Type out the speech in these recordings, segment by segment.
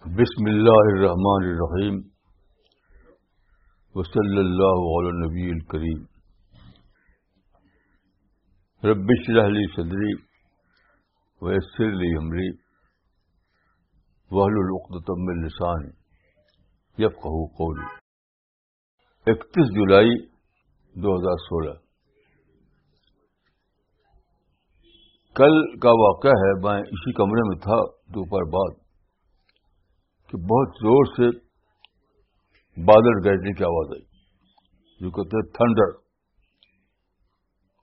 بسم اللہ الرحمن الرحیم وصلی اللہ نبی الکریم رب الہ لی صدری ویسر لی عمری وحل القدو تب نشان قولی اکتیس جولائی دو ہزار سولہ کل کا واقعہ ہے میں اسی کمرے میں تھا دوپہر بعد کہ بہت زور سے بادل گرجنے کی آواز آئی جو کہتے ہیں تھنڈر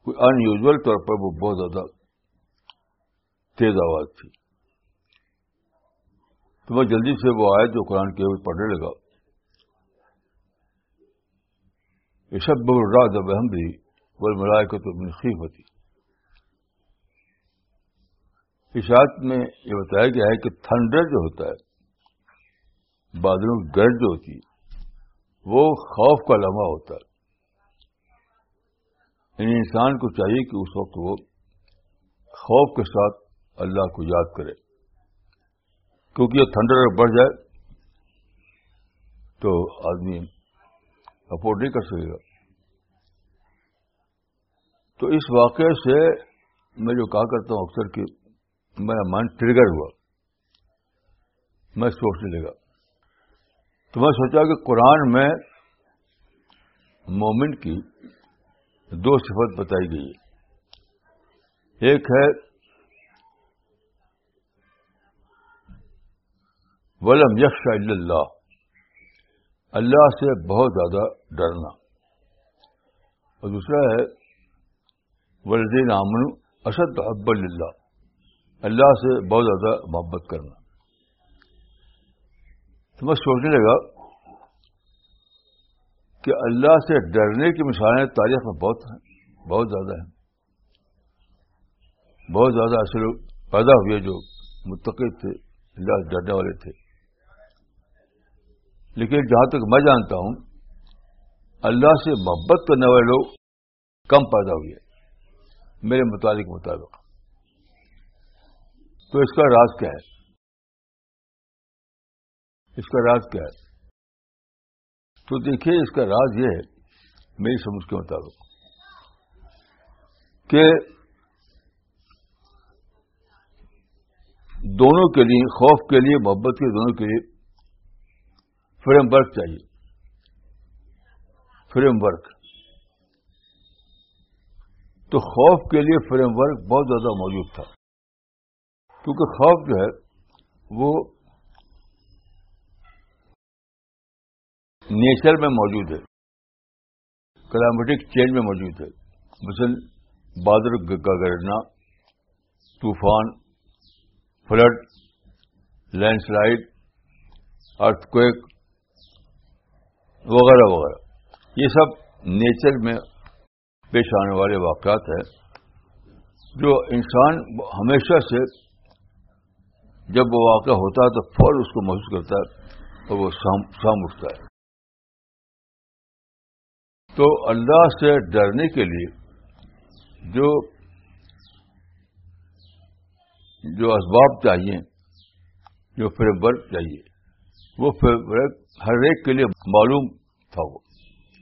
کوئی انیوژل طور پر وہ بہت زیادہ تیز آواز تھی تو میں جلدی سے وہ آئے جو قرآن کے ہوئے پڑھنے لگا یہ سب راہ جب ہم بھی بول ملائے کو تو نصیب ہوتی اس میں یہ بتایا گیا ہے کہ تھنڈر جو ہوتا ہے بادلوں کی گرد جو ہوتی ہے وہ خوف کا لمحہ ہوتا ہے یعنی انسان کو چاہیے کہ اس وقت وہ خوف کے ساتھ اللہ کو یاد کرے کیونکہ یہ تھنڈر بڑھ جائے تو آدمی افورڈ نہیں کر سکے گا تو اس واقعے سے میں جو کہا کرتا ہوں اکثر کہ میرا مائنڈ ٹریگر ہوا میں سوچنے لگا تو میں سوچا کہ قرآن میں مومن کی دو صفت بتائی گئی ہے ایک ہے ولم یکشا اللہ اللہ سے بہت زیادہ ڈرنا اور دوسرا ہے ولدین امن اسد حب اللہ اللہ سے بہت زیادہ محبت کرنا تو میں سوچنے لگا کہ اللہ سے ڈرنے کی مثالیں تاریخ میں بہت ہیں بہت زیادہ ہیں بہت زیادہ ایسے لوگ پیدا ہوئے جو متقب تھے اللہ سے ڈرنے والے تھے لیکن جہاں تک میں جانتا ہوں اللہ سے محبت کرنے والے لوگ کم پیدا ہوئے میرے متعلق مطابق تو اس کا راز کیا ہے اس کا راز کیا ہے تو دیکھیے اس کا راز یہ ہے میری سمجھ کے مطابق کہ دونوں کے لیے خوف کے لیے محبت کے دونوں کے لیے فریم ورک چاہیے فریم ورک تو خوف کے لیے فریم ورک بہت زیادہ موجود تھا کیونکہ خوف جو ہے وہ نیچر میں موجود ہے کلائمیٹک چینج میں موجود ہے مثلا بادر کا گرنا طوفان flood landslide earthquake وغیرہ وغیرہ یہ سب نیچر میں پیش آنے والے واقعات ہیں جو انسان ہمیشہ سے جب وہ واقعہ ہوتا ہے تو فور اس کو محسوس کرتا ہے اور وہ سام اٹھتا ہے تو اللہ سے ڈرنے کے لیے جو جو اسباب چاہیے جو فریم ورک چاہیے وہ فریم ورک ہر ایک کے لیے معلوم تھا وہ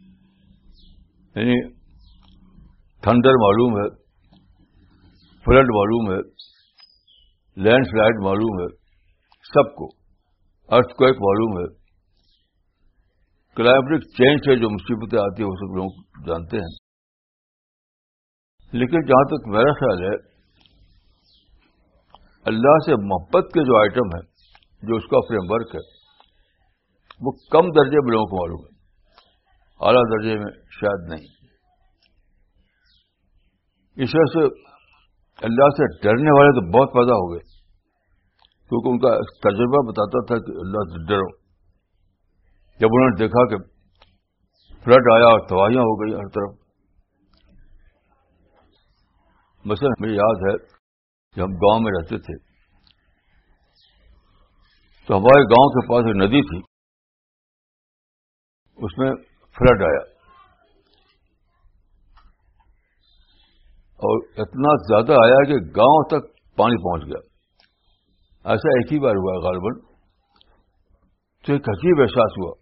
یعنی تھنڈر معلوم ہے فلڈ معلوم ہے لینڈ سلائڈ معلوم ہے سب کو ارتھ کو ایک معلوم ہے کلائمیٹک چینج ہے جو مصیبتیں آتی ہیں وہ سب لوگ جانتے ہیں لیکن جہاں تک میرا خیال ہے اللہ سے محبت کے جو آئٹم ہے جو اس کا فریم ورک ہے وہ کم درجے میں لوگوں کو معلوم ہے اعلی درجے میں شاید نہیں اس وجہ سے اللہ سے ڈرنے والے تو بہت پیدا ہو گئے کیونکہ ان کا تجربہ بتاتا تھا کہ اللہ سے ڈرو جب انہوں نے دیکھا کہ فلڈ آیا اور تباہیاں ہو گئی ہر طرف مثلا مجھے یاد ہے کہ ہم گاؤں میں رہتے تھے تو ہمارے گاؤں کے پاس ایک ندی تھی اس میں فلڈ آیا اور اتنا زیادہ آیا کہ گاؤں تک پانی پہنچ گیا ایسا ایک ہی بار ہوا غالباً تو ایک عجیب احساس ہوا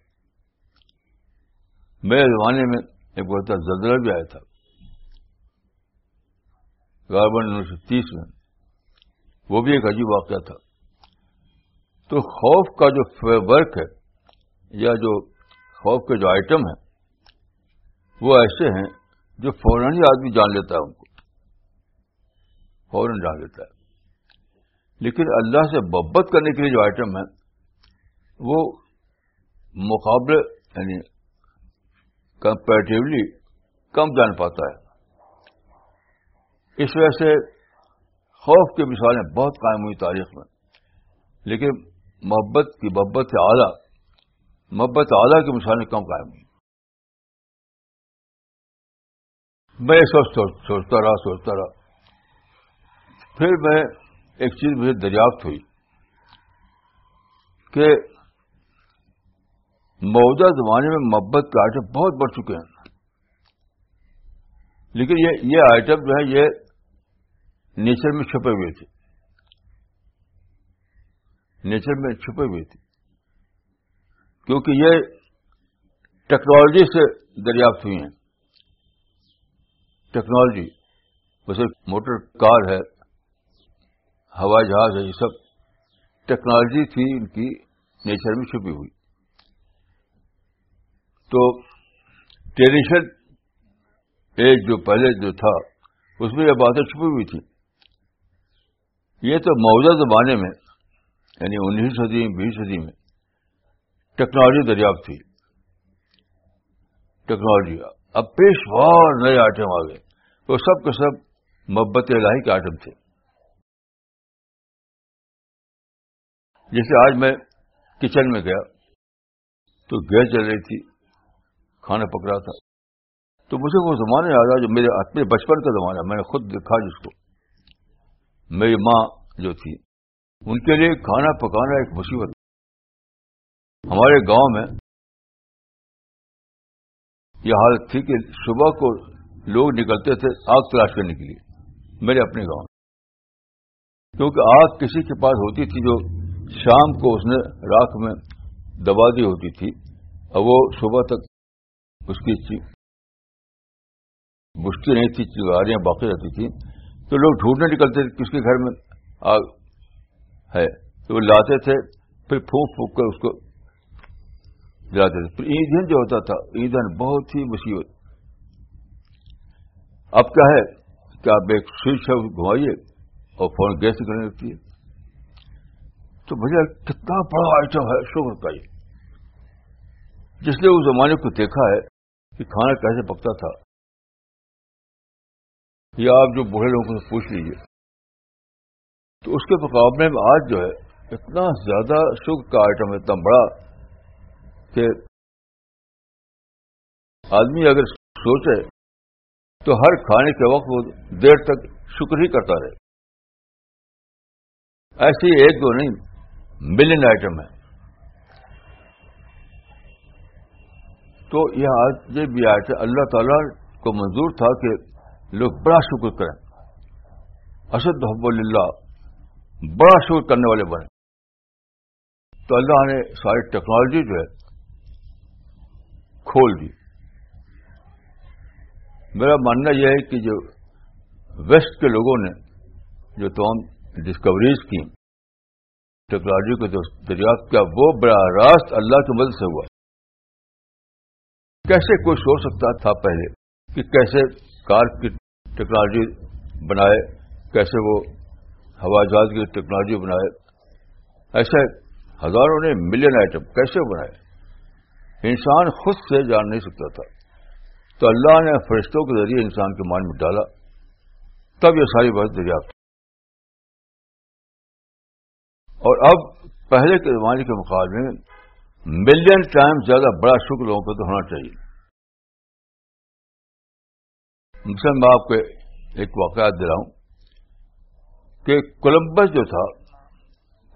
میرے زمانے میں ایک بہت زلزلہ بھی آیا تھا گاربن انیس سو تیس میں وہ بھی ایک عجیب واقعہ تھا تو خوف کا جو ورک ہے یا جو خوف کے جو آئٹم ہیں وہ ایسے ہیں جو فوراً ہی آدمی جان لیتا ہے ان کو فوراً جان لیتا ہے لیکن اللہ سے محبت کرنے کے لیے جو آئٹم ہے وہ مقابلے یعنی کمپیریٹیولی کم جان پاتا ہے اس وجہ سے خوف کی مثالیں بہت قائم ہوئی تاریخ میں لیکن محبت کی محبت اعلیٰ محبت اعلیٰ کی مثالیں کم قائم ہوئی میں سوچتا رہا سوچتا رہا پھر میں ایک چیز مجھے دریافت ہوئی کہ موجودہ زمانے میں محبت کے آئٹم بہت بڑھ چکے ہیں لیکن یہ یہ آئٹم جو ہے یہ نیچر میں چھپے ہوئے تھے نیچر میں چھپے ہوئے تھے کیونکہ یہ ٹیکنالوجی سے دریافت ہوئی ہیں ٹیکنالوجی ویسے موٹر کار ہے ہوائی جہاز ہے یہ سب ٹیکنالوجی تھی ان کی نیچر میں چھپی ہوئی تو ٹریڈیشن ایج جو پہلے جو تھا اس میں یہ باتیں چھپی ہوئی تھیں یہ تو موجودہ زمانے میں یعنی انیس سدی بیس صدی میں ٹیکنالوجی دریافت تھی ٹیکنالوجی اب پیش بار نئے آئٹم آ گئے وہ سب کے سب محبت الہی کے آئٹم تھے جیسے آج میں کچن میں گیا تو گیس جل رہی تھی کھانا پک رہا تھا تو مجھے وہ زمانہ یاد آیا جو میرے اپنے بچپن کا زمانہ میں نے خود دیکھا جس کو میری ماں جو تھی ان کے لیے کھانا پکانا ایک مصیبت ہمارے گاؤں میں یہ حالت تھی کہ صبح کو لوگ نکلتے تھے آگ تلاش کرنے کے لیے میرے اپنے گاؤں کیونکہ آگ کسی کے پاس ہوتی تھی جو شام کو اس نے راکھ میں دبا دی ہوتی تھی اور وہ صبح تک اس کی مشکل نہیں تھی چاریاں باقی رہتی تھیں تو لوگ ڈھونڈنے نکلتے تھے کس کے گھر میں آگ ہے تو وہ لاتے تھے پھر پھونک پھونک کر اس کو جاتے تھے پھر ایندھن جو ہوتا تھا ایندھن بہت ہی مصیبت اب کیا ہے کہ آپ ایک سوئچ ہے گھمائیے اور فون گیس نکلنے لگتی ہے تو بھیا کتنا بڑا آئٹم ہے شوگر یہ جس نے اس زمانے کو دیکھا ہے کہ کھانا کیسے پکتا تھا یہ آپ جو بوڑھے لوگوں سے پوچھ لیجیے تو اس کے مقابلے میں آج جو ہے اتنا زیادہ شکر کا آئٹم اتنا بڑا کہ آدمی اگر سوچے تو ہر کھانے کے وقت وہ دیر تک شکر ہی کرتا رہے ایسی ایک دو نہیں ملین آئٹم ہے تو یہ آج یہ بھی آئے تھے اللہ تعالیٰ کو منظور تھا کہ لوگ بڑا شکر کریں اسد حب اللہ بڑا شکر کرنے والے بنے تو اللہ نے ساری ٹیکنالوجی جو ہے کھول دی میرا ماننا یہ ہے کہ جو ویسٹ کے لوگوں نے جو تمام ڈسکوریز کی ٹیکنالوجی کو جو دریافت کیا وہ براہ راست اللہ کی مدد سے ہوا ہے کیسے کوئی سوچ سکتا تھا پہلے کہ کیسے کار کی ٹیکنالوجی بنائے کیسے وہ ہوائی جہاز کی ٹیکنالوجی بنائے ایسے ہزاروں نے ملین آئٹم کیسے بنائے انسان خود سے جان نہیں سکتا تھا تو اللہ نے فرشتوں کے ذریعے انسان کے مان میں ڈالا تب یہ ساری بات دریافت اور اب پہلے کے زمانے کے مقابلے ملین ٹائم زیادہ بڑا شکر لوگوں کو تو ہونا چاہیے مثلا میں آپ کو ایک واقعات دلاؤں کہ کولمبس جو تھا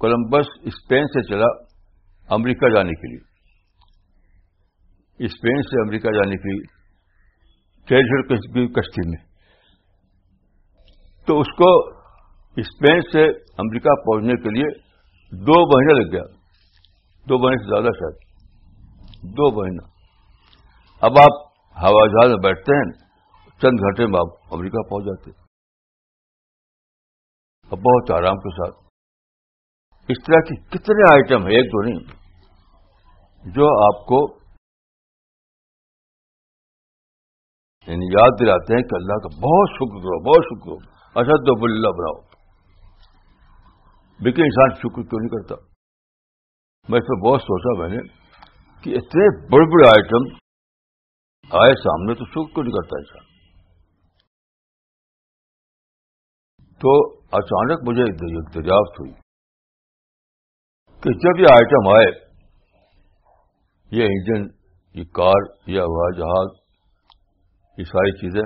کولمبس اسپین سے چلا امریکہ جانے کے لیے اسپین سے امریکہ جانے کی کشتی میں تو اس کو اسپین سے امریکہ پہنچنے کے لیے دو مہینے لگ گیا دو مہینے سے زیادہ شاید دو مہینہ اب آپ ہوا جہاز میں بیٹھتے ہیں چند گھنٹے میں آپ امریکہ پہنچ جاتے اب بہت آرام کے ساتھ اس طرح کے کتنے آئٹم ہیں ایک دو نہیں جو آپ کو یعنی یاد دلاتے ہیں کہ اللہ کا بہت شکر کرو بہت شکر کرو اچھا دو بلّہ بناؤ لیکن انسان شکر کیوں نہیں کرتا میں اس پہ بہت سوچا میں نے کہ اتنے بڑے بڑے آئٹم آئے سامنے تو شوق کیوں نہیں کرتا ایسا تو اچانک مجھے ایک دریافت ہوئی کہ جب یہ آئٹم آئے یہ انجن یہ کار یہ جہاز یہ ساری چیزیں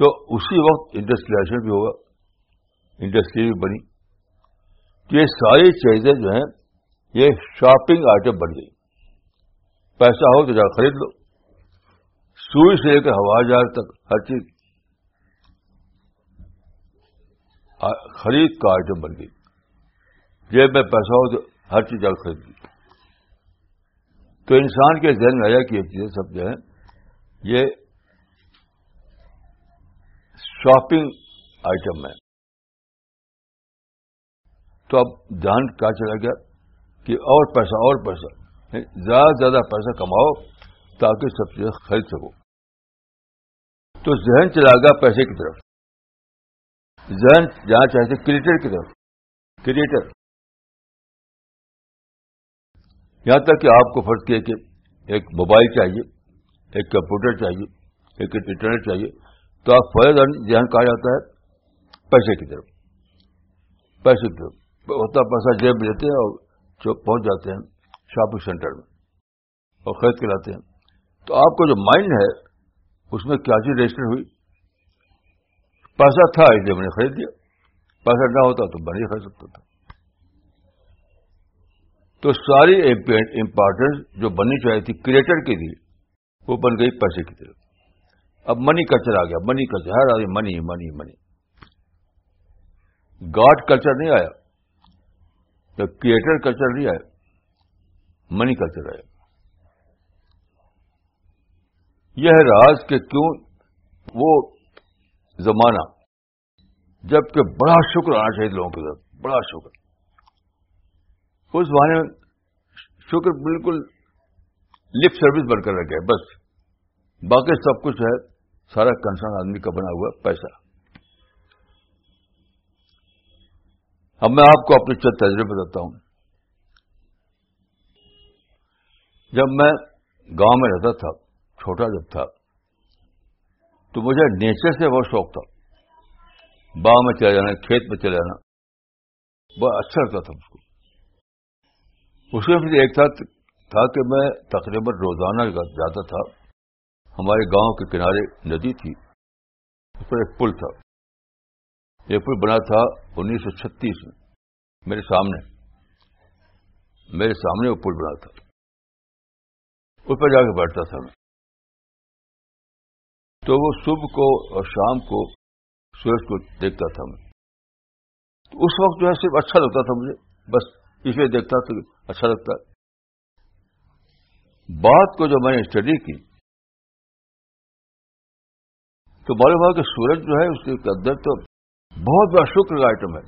تو اسی وقت انڈسٹریلائزیشن بھی ہوگا انڈسٹری بھی بنی یہ ساری چیزیں جو ہیں یہ شاپنگ آئٹم بن گئی پیسہ ہو تو جا خرید لو سوئی سے لے کر ہوا جہاز تک ہر چیز خرید کا آئٹم بن گئی جیب میں پیسہ ہو تو ہر چیز جا خرید لی تو انسان کے ذہن میں آیا کہ یہ چیزیں سب جو ہیں یہ شاپنگ آئٹم ہے تو اب جان کیا چلا گیا کہ اور پیسہ اور پیسہ یعنی زیادہ سے زیادہ پیسہ کماؤ تاکہ سب چیزیں خرید سکو تو ذہن چلا گیا پیسے کی طرف ذہن جہاں چاہتے کریٹر کی طرف کریٹر یہاں تک کہ آپ کو فرض کیا کہ ایک موبائل چاہیے ایک کمپیوٹر چاہیے ایک انٹرنیٹ چاہیے تو آپ فرض ذہن کہا جاتا ہے پیسے کی طرف پیسے کی طرف ہوتا پیسہ جیب میں لیتے ہیں اور جو پہنچ جاتے ہیں شاپنگ سینٹر میں اور خرید کے لاتے ہیں تو آپ کا جو مائنڈ ہے اس میں کیا چیز رجسٹر ہوئی پیسہ تھا اس لیے میں نے خرید لیا پیسہ نہ ہوتا تو نہیں خرید سکتا تھا تو ساری امپارٹنس جو بننی چاہیے تھی کریٹر کے لیے وہ بن گئی پیسے کی طرف اب منی کلچر آ گیا منی کلچر ہر آدمی money money money God culture نہیں آیا کریٹر کلچر نہیں ہے منی کلچر ہے یہ ہے راز کہ کیوں وہ زمانہ جبکہ بڑا شکر آنا چاہیے لوگوں کے ساتھ بڑا شکر اس میں شکر بالکل لپ سروس بن کر رکھے بس باقی سب کچھ ہے سارا کنسرن آدمی کا بنا ہوا پیسہ اب میں آپ کو اپنے چند تجربے بتاتا ہوں جب میں گاؤں میں رہتا تھا چھوٹا جب تھا تو مجھے نیچر سے بہت شوق تھا باغ میں چلے جانا کھیت میں چلے جانا بہت اچھا لگتا تھا مجھ کو اس میں ایک تھا تھا کہ میں تقریباً روزانہ جاتا تھا ہمارے گاؤں کے کنارے ندی تھی اس پر ایک پل تھا پل بنا تھا انیس سو چھتیس میں میرے سامنے میرے سامنے وہ پل بنا تھا اس پر جا کے بیٹھتا تھا میں تو وہ صبح کو اور شام کو سورج کو دیکھتا تھا میں اس وقت جو ہے صرف اچھا لگتا تھا مجھے بس اس لیے دیکھتا تھا اچھا لگتا بات کو جو میں نے اسٹڈی کی تو ہوا کہ سورج جو ہے اس کے تو بہت بڑا شکر کا آئٹم ہے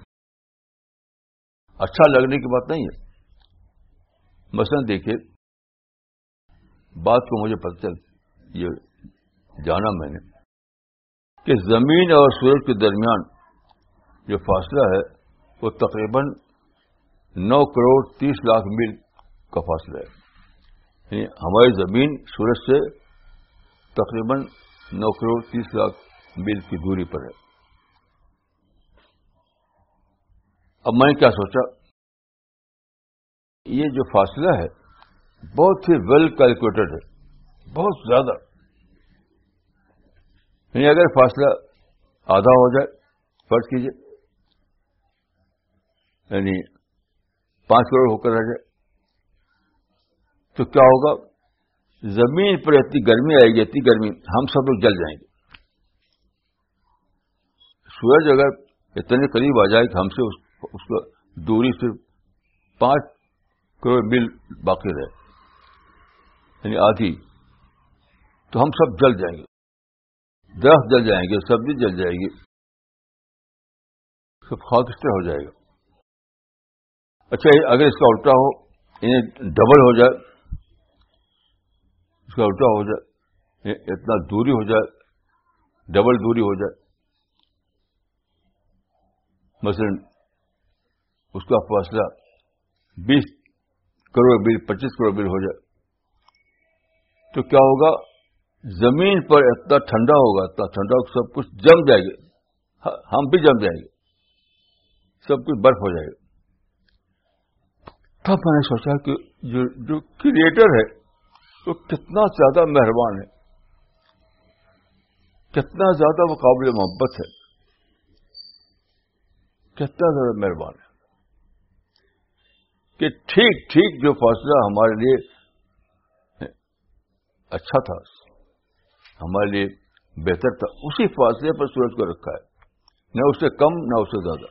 اچھا لگنے کی بات نہیں ہے مثلا دیکھیے بات کو مجھے پتہ چل یہ جانا میں نے کہ زمین اور سورج کے درمیان جو فاصلہ ہے وہ تقریباً نو کروڑ تیس لاکھ میل کا فاصلہ ہے یعنی ہماری زمین سورج سے تقریباً نو کروڑ تیس لاکھ میل کی دوری پر ہے اب میں کیا سوچا یہ جو فاصلہ ہے بہت ہی ویل کیلکولیٹڈ ہے بہت زیادہ یعنی اگر فاصلہ آدھا ہو جائے فرض کیجیے یعنی پانچ کروڑ ہو کر رہ جائے تو کیا ہوگا زمین پر اتنی گرمی آئے گی اتنی گرمی ہم سب لوگ جل جائیں گے سورج اگر اتنے قریب آ جائے کہ ہم سے اس اس کا دوری صرف پانچ کروڑ میل باقی رہے یعنی آدھی تو ہم سب جل جائیں گے درخت جل جائیں گے سبزی جل جائے گی سب خواب ہو جائے گا اچھا اگر اس کا الٹا ہو یعنی ڈبل ہو جائے اس کا الٹا ہو جائے یعنی اتنا دوری ہو جائے ڈبل دوری ہو جائے مثلاً اس کا فاصلہ بیس کروڑ بل پچیس کروڑ بل ہو جائے تو کیا ہوگا زمین پر اتنا ٹھنڈا ہوگا اتنا ٹھنڈا ہوگا سب کچھ جم جائے گا ہاں، ہم بھی جم جائیں گے سب کچھ برف ہو جائے گا تب میں نے سوچا کہ جو جو کریٹر ہے وہ کتنا زیادہ مہربان ہے کتنا زیادہ وہ قابل محبت ہے کتنا زیادہ مہربان ہے کہ ٹھیک ٹھیک جو فاصلہ ہمارے لیے اچھا تھا ہمارے لیے بہتر تھا اسی فاصلے پر سورج کو رکھا ہے نہ اس سے کم نہ اس سے زیادہ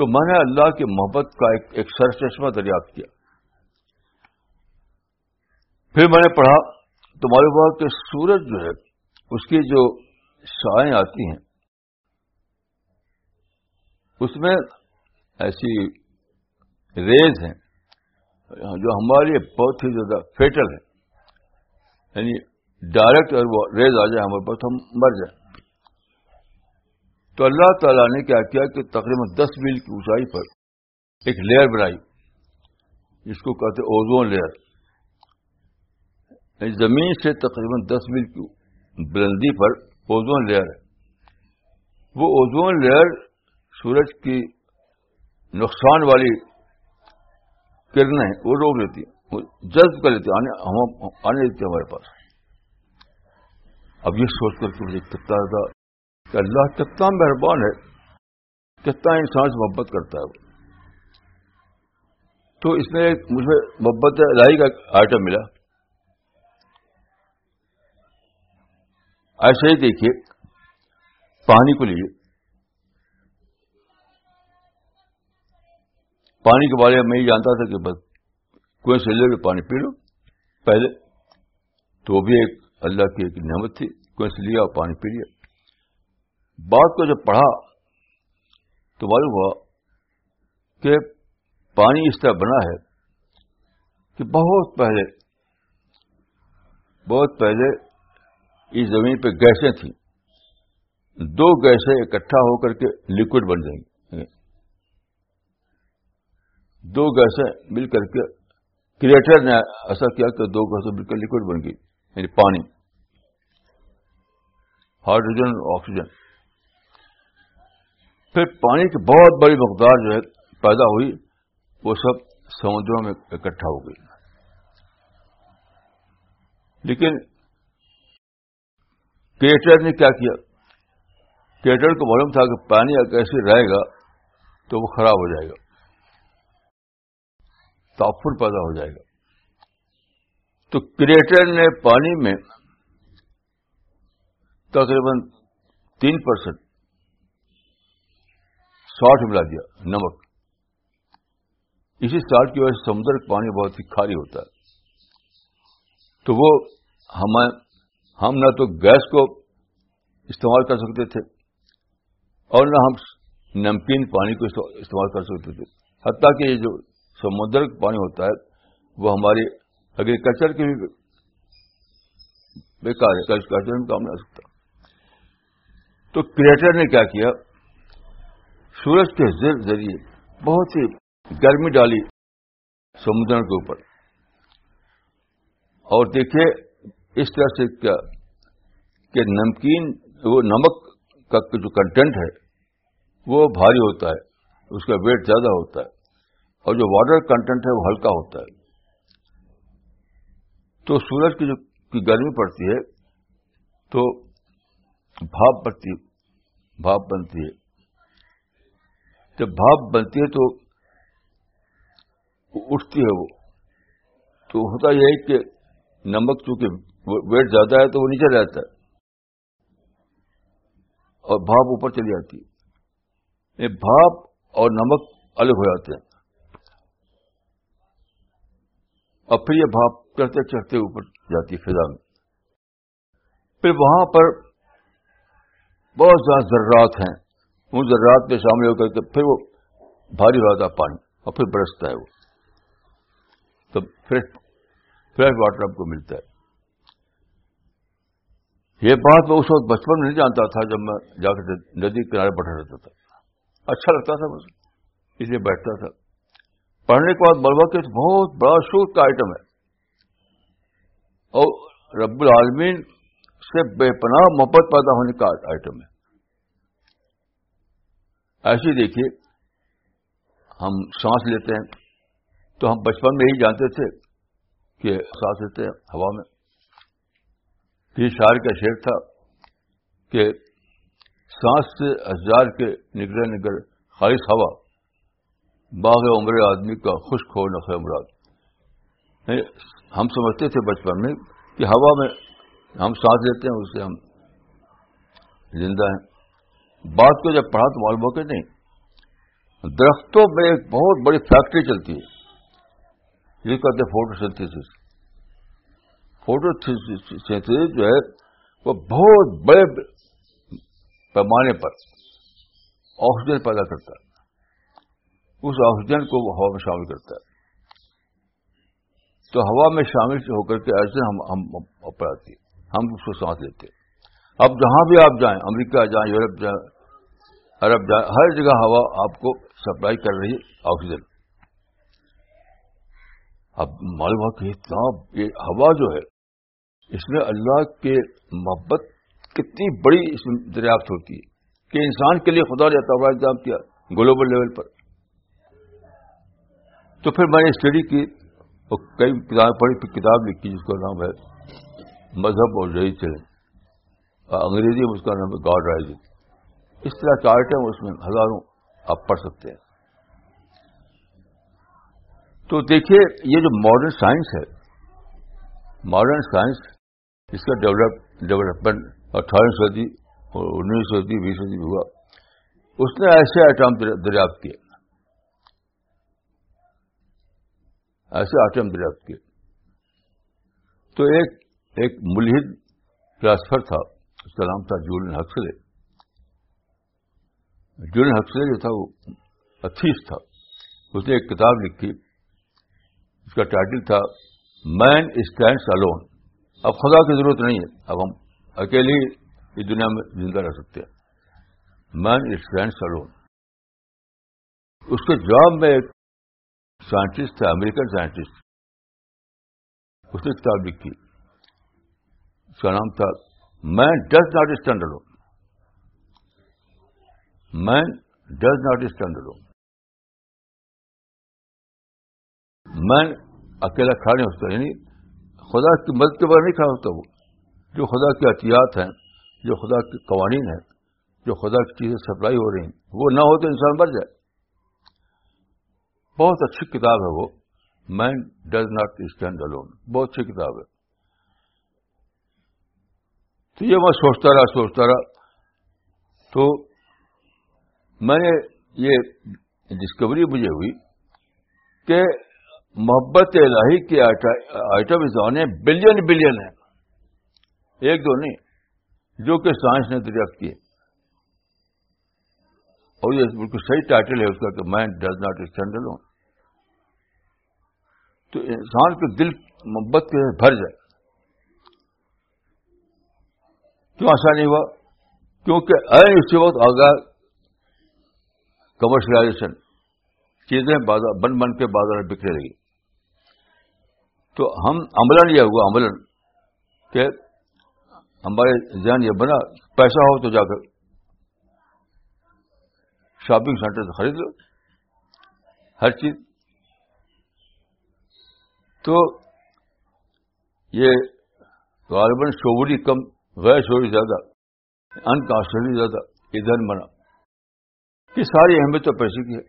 تو میں نے اللہ کی محبت کا ایک سر چشمہ دریافت کیا پھر میں نے پڑھا تو معلوم ہوا کہ سورج جو ہے اس کی جو سائیں آتی ہیں اس میں ایسی ریز ہیں جو ہمارے بہت ہی زیادہ فیٹل ہے یعنی ڈائریکٹ وہ ریز آ جائے ہمارے پاس ہم مر جائیں تو اللہ تعالیٰ نے کیا کیا کہ تقریباً دس میل کی اونچائی پر ایک لیئر بنائی جس کو کہتے اوزون لیئر یعنی زمین سے تقریباً دس میل کی بلندی پر اوزون لیئر ہے وہ اوزون لیئر سورج کی نقصان والی کرنیں وہ روک لیتی ہیں وہ جذب کر لیتی آنے لیتی ہمارے پاس اب یہ سوچ کر کے مجھے کتنا زیادہ کہ اللہ کتنا مہربان ہے کتنا انسان سے محبت کرتا ہے وہ تو اس میں مجھے محبت الہی کا آئٹم ملا ایسے ہی دیکھیے پانی کو لیے پانی کے بارے میں یہ جانتا تھا کہ بس کنویں سے لے کے پانی پی لو پہلے تو وہ بھی ایک اللہ کی ایک نعمت تھی کنویں سے لیا اور پانی پی لیا بات کو جب پڑھا تو معلوم ہوا کہ پانی اس طرح بنا ہے کہ بہت پہلے بہت پہلے اس زمین پہ گیسیں تھیں دو گیسیں اکٹھا ہو کر کے لکوڈ بن جائیں گی دو گیسیں مل کر کے کریٹر نے ایسا کیا کہ دو گیسیں مل کر لکوڈ بن گئی یعنی پانی ہائیڈروجن اور آکسیجن پھر پانی کی بہت بڑی مقدار جو ہے پیدا ہوئی وہ سب سمندروں میں اکٹھا ہو گئی لیکن کریٹر نے کیا کیا کریٹر کو معلوم تھا کہ پانی اگر ایسے رہے گا تو وہ خراب ہو جائے گا پیدا ہو جائے گا تو کریٹر نے پانی میں تقریباً تین پرسینٹ ساٹھ ملا دیا نمک اسی سارٹ کی وجہ سے سمندر پانی بہت ہی کھاری ہوتا ہے تو وہ ہم نہ تو گیس کو استعمال کر سکتے تھے اور نہ ہم نمکین پانی کو استعمال کر سکتے تھے حتیٰ کہ یہ جو سمندر کا پانی ہوتا ہے وہ ہمارے اگریکلچر کے بھی بیکار کلچر میں کام نہیں آ سکتا تو کریٹر نے کیا کیا سورج کے ذریعے بہت ہی گرمی ڈالی سمندر کے اوپر اور دیکھیے اس طرح سے کیا کہ نمکین وہ نمک کا جو کنٹینٹ ہے وہ بھاری ہوتا ہے اس کا ویٹ زیادہ ہوتا ہے اور جو واٹر کنٹینٹ ہے وہ ہلکا ہوتا ہے تو سورج کی جو کی گرمی پڑتی ہے تو بھاپ پڑتی ہے بھاپ بنتی ہے جب بھاپ بنتی ہے تو اٹھتی ہے وہ تو ہوتا یہ ہے کہ نمک چونکہ ویٹ زیادہ ہے تو وہ نیچے رہتا ہے اور بھاپ اوپر چلی جاتی ہے بھاپ اور نمک الگ ہو جاتے ہیں اور پھر یہ بھاپ چڑھتے چڑھتے اوپر جاتی فضا میں پھر وہاں پر بہت زیادہ ذرات ہیں ان ذرات میں شامل ہو کر کے پھر وہ بھاری ہوتا ہے پانی اور پھر برستا ہے وہ فریش فریش واٹر آپ کو ملتا ہے یہ بات میں اس وقت بچپن میں نہیں جانتا تھا جب میں جا کر ندی کنارے بیٹھا رہتا تھا اچھا لگتا تھا اس لیے بیٹھتا تھا پڑھنے کے بعد مربع کے بہت بڑا شوق کا آئٹم ہے اور رب العالمین سے بے پناہ محبت پیدا ہونے کا آئٹم ہے ایسے دیکھیے ہم سانس لیتے ہیں تو ہم بچپن میں ہی جانتے تھے کہ سانس لیتے ہیں ہوا میں یہ شاعر کا شعر تھا کہ سانس سے ہزار کے نگر نگر خالص ہوا باغ عمر آدمی کا خشک ہو مراد ہم سمجھتے تھے بچپن میں کہ ہوا میں ہم سانس لیتے ہیں اس سے ہم زندہ ہیں بات کو جب پڑھا تو معلوم ہو کے نہیں درختوں میں ایک بہت بڑی فیکٹری چلتی ہے یہ کہتے ہیں فوٹو سینتھس فوٹو سینتھس جو ہے وہ بہت بڑے پیمانے پر آکسیجن پیدا کرتا ہے اس آکسیجن کو وہ ہوا میں شامل کرتا ہے تو ہوا میں شامل ہو کر کے ایسے ہم ہم آتی ہم اس کو سانس لیتے اب جہاں بھی آپ جائیں امریکہ جائیں یورپ جائیں عرب جائیں ہر جگہ ہوا آپ کو سپلائی کر رہی ہے آکسیجن اب معلوم ہوا جو ہے اس میں اللہ کے محبت کتنی بڑی اس میں دریافت ہوتی ہے کہ انسان کے لیے خدا نے ہوا انتظام کیا گلوبل لیول پر تو پھر میں نے اسٹڈی کی اور کئی کتابیں پڑھی پھر کتاب لکھی جس کا نام ہے مذہب اور رئی چلے اور انگریزی اس کا نام ہے گاڈ رائزنگ اس طرح چارٹم اس میں ہزاروں آپ پڑھ سکتے ہیں تو دیکھیے یہ جو ماڈرن سائنس ہے ماڈرن سائنس اس کا ڈیولپ ڈیولپمنٹ اٹھارہویں صدی اور انیس سو دی بیس سوی ہوا اس نے ایسے آئٹم دریافت کیے ایسے آٹم دریافت کیے تو ایک ایک ملحد فلاسفر تھا اس کا نام تھا جولن حکلے ہکسلے جو تھا وہ اتھیس تھا اس نے ایک کتاب لکھی اس کا ٹائٹل تھا مین اسٹینڈس الون اب خدا کی ضرورت نہیں ہے اب ہم اکیلے اس دنیا میں زندہ رہ سکتے ہیں مین اسٹینڈس الون اس کے جواب میں ایک سائنٹسٹ تھا امریکن سائنٹسٹ اس نے کتاب لکھی اس کا نام تھا man man does does not not stand stand man اکیلا کھا نہیں ہوتا یعنی خدا کی مدد کے بارے نہیں کھڑا ہوتا وہ جو خدا کے احتیاط ہیں جو خدا کے قوانین ہیں جو خدا کی چیزیں سپلائی ہو رہی ہیں وہ نہ ہو تو انسان مر جائے بہت اچھی کتاب ہے وہ man does not stand alone بہت اچھی کتاب ہے تو یہ میں سوچتا رہا سوچتا رہا تو میں نے یہ ڈسکوری مجھے ہوئی کہ محبت الہی کے آئٹم زونے بلین بلین ہیں ایک دو نہیں جو کہ سائنس نے دریافت کیے اور یہ بالکل صحیح ٹائٹل ہے اس کا کہ man does not stand alone تو انسان کے دل محبت کے بھر جائے کیوں ایسا نہیں ہوا کیونکہ این اسی وقت آگاہ کمرشلائزیشن چیزیں بن بن کے بازار میں بکھرے رہی تو ہم املن یہ ہوا عمل کہ ہمارے ذہن یہ بنا پیسہ ہو تو جا کر شاپنگ سینٹر سے خرید لو ہر چیز تو یہ غالباً شعوری کم غیر شعوری زیادہ انکانش زیادہ یہ دھن بنا یہ ساری اہمیت تو پیسے کی ہے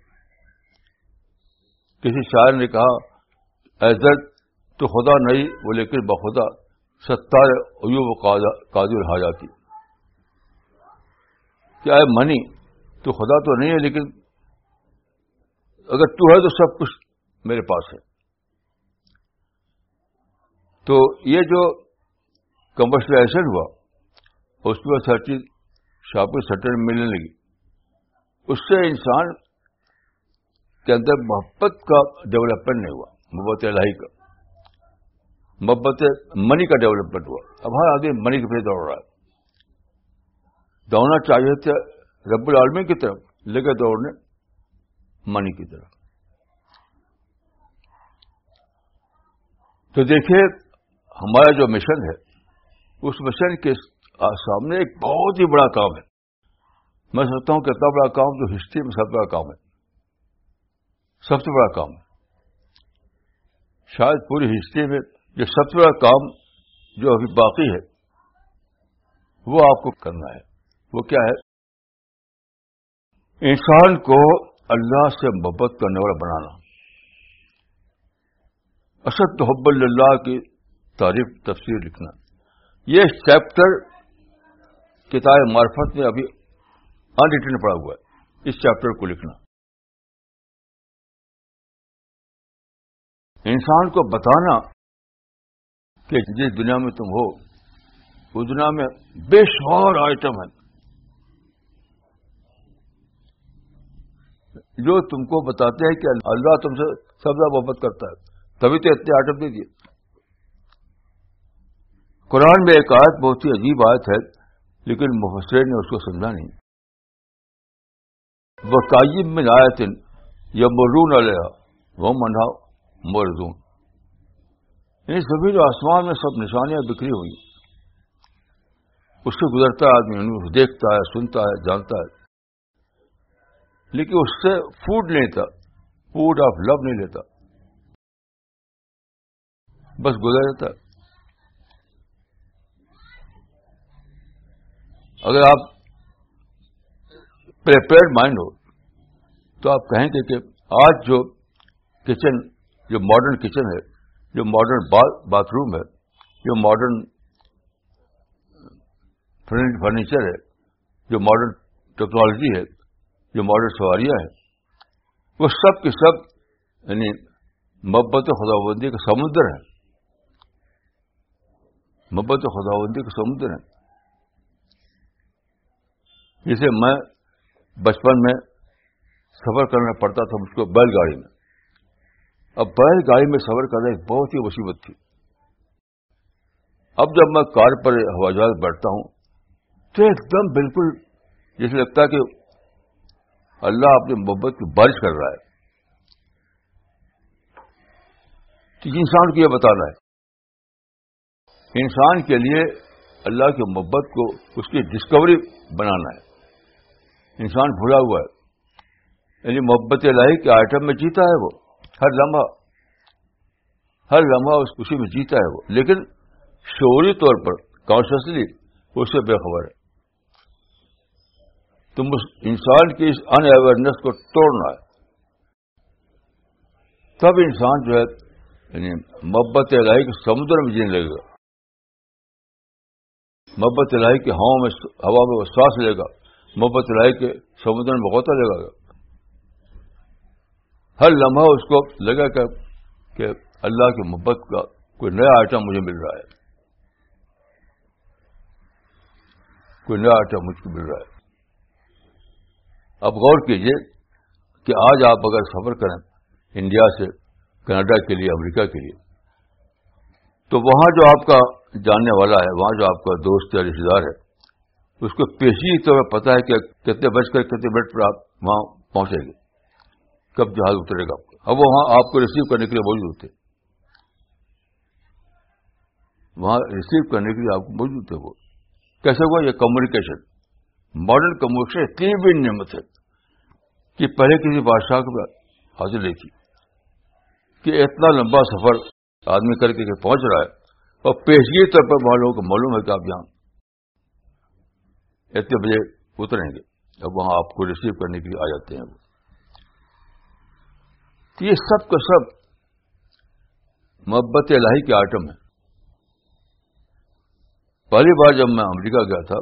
کسی شاعر نے کہا ایزت تو خدا نہیں وہ لیکن بخدا ستار ایوب کاجی الحاجاتی کیا ہے منی تو خدا تو نہیں ہے لیکن اگر تو ہے تو سب کچھ میرے پاس ہے تو یہ جو کمرشلائزیشن ہوا اس بعد ہر چیز شاپنگ سٹر ملنے لگی اس سے انسان کے اندر محبت کا ڈیولپمنٹ نہیں ہوا محبت الہی کا محبت منی کا ڈیولپمنٹ ہوا اب ہر آدمی منی کے پیچھے دوڑ رہا ہے دوڑنا چاہیے تھے رب العالمین کی طرف لے کے دوڑنے منی کی طرف تو دیکھیے ہمارا جو مشن ہے اس مشن کے سامنے ایک بہت ہی بڑا کام ہے میں سمجھتا ہوں کہ اتنا بڑا کام جو ہسٹری میں سب بڑا کام ہے سب سے بڑا کام ہے شاید پوری ہسٹری میں جو سب سے بڑا کام جو ابھی باقی ہے وہ آپ کو کرنا ہے وہ کیا ہے انسان کو اللہ سے محبت کرنے والا بنانا اسد محب اللہ کی تعریف تفسیر لکھنا یہ چیپٹر کتاب معرفت میں ابھی انریٹن پڑا ہوا ہے اس چیپٹر کو لکھنا انسان کو بتانا کہ جس دنیا میں تم ہو اس دنیا میں بے شور آئٹم ہے جو تم کو بتاتے ہیں کہ اللہ تم سے سبزہ محبت کرتا ہے تبھی تو اتنے آئٹم دے دیے قرآن میں ایک آیت بہت ہی عجیب آیت ہے لیکن مفسر نے اس کو سمجھا نہیں وہ تعیب میں آیت یا مرون علیہ وہ وہ منا ان سبھی جو آسمان میں سب نشانیاں بکھری ہوئی اس سے گزرتا آدمی دیکھتا ہے سنتا ہے جانتا ہے لیکن اس سے فوڈ نہیں لیتا فوڈ آف لو نہیں لیتا بس گزر جاتا ہے اگر آپ پریپئرڈ مائنڈ ہو تو آپ کہیں گے کہ آج جو کچن جو ماڈرن کچن ہے جو ماڈرن باتھ روم ہے جو ماڈرن فرنیچر ہے جو ماڈرن ٹیکنالوجی ہے جو ماڈرن سواریاں ہیں وہ سب کے سب یعنی محبت خداوندی خدا بندی کا سمندر ہے محبت خداوندی خدا بندی سمندر ہے جسے میں بچپن میں سفر کرنا پڑتا تھا مجھ کو بیل گاڑی میں اب بیل گاڑی میں سفر کرنا ایک بہت ہی مصیبت تھی اب جب میں کار پر ہوا جہاز بیٹھتا ہوں تو ایک دم بالکل جیسے لگتا ہے کہ اللہ اپنی محبت کی بارش کر رہا ہے انسان کو یہ بتانا ہے انسان کے لیے اللہ کی محبت کو اس کی ڈسکوری بنانا ہے انسان بھلا ہوا ہے یعنی محبت الہی کے آئٹم میں جیتا ہے وہ ہر لمحہ ہر لمحہ اس خوشی میں جیتا ہے وہ لیکن شوری طور پر کانشلی اس سے بے خبر ہے تم اس انسان کی اس ان اویئرنیس کو توڑنا ہے تب انسان جو ہے یعنی محبت الہی کے سمندر میں جینے لگے گا محبت الہی کی ہوا میں ہوا میں وہ سانس لے گا محبت لائے کے سمندر میں غوطہ لگا گیا ہر لمحہ اس کو لگا کہ اللہ کی محبت کا کوئی نیا آئٹم مجھے مل رہا ہے کوئی نیا آئٹم مجھ کو مل رہا ہے اب غور کیجئے کہ آج آپ اگر سفر کریں انڈیا سے کینیڈا کے لیے امریکہ کے لیے تو وہاں جو آپ کا جاننے والا ہے وہاں جو آپ کا دوست یا رشتے دار ہے اس کو پیشی پر پتا ہے کہ کتنے بج کر کتنے منٹ پر آپ وہاں پہنچے گے کب جہاز اترے گا آپ کو اب وہاں آپ کو ریسیو کرنے کے لیے موجود ہوتے وہاں ریسیو کرنے کے لیے آپ کو موجود تھے وہ کیسے ہوا یہ کمیونیکیشن ماڈرن کمیونیکیشن اتنی بھی نعمت ہے کہ پہلے کسی بادشاہ کو حاضر نہیں تھی کہ اتنا لمبا سفر آدمی کر کے پہنچ رہا ہے اور پیشگی طور پر وہاں لوگوں کو معلوم ہے کہ آپ یہاں اتنے بجے اتریں گے اب وہاں آپ کو ریسیو کرنے کے لیے آ جاتے ہیں وہ یہ سب کا سب محبت الہی کے آئٹم ہے پہلی بار جب میں امریکہ گیا تھا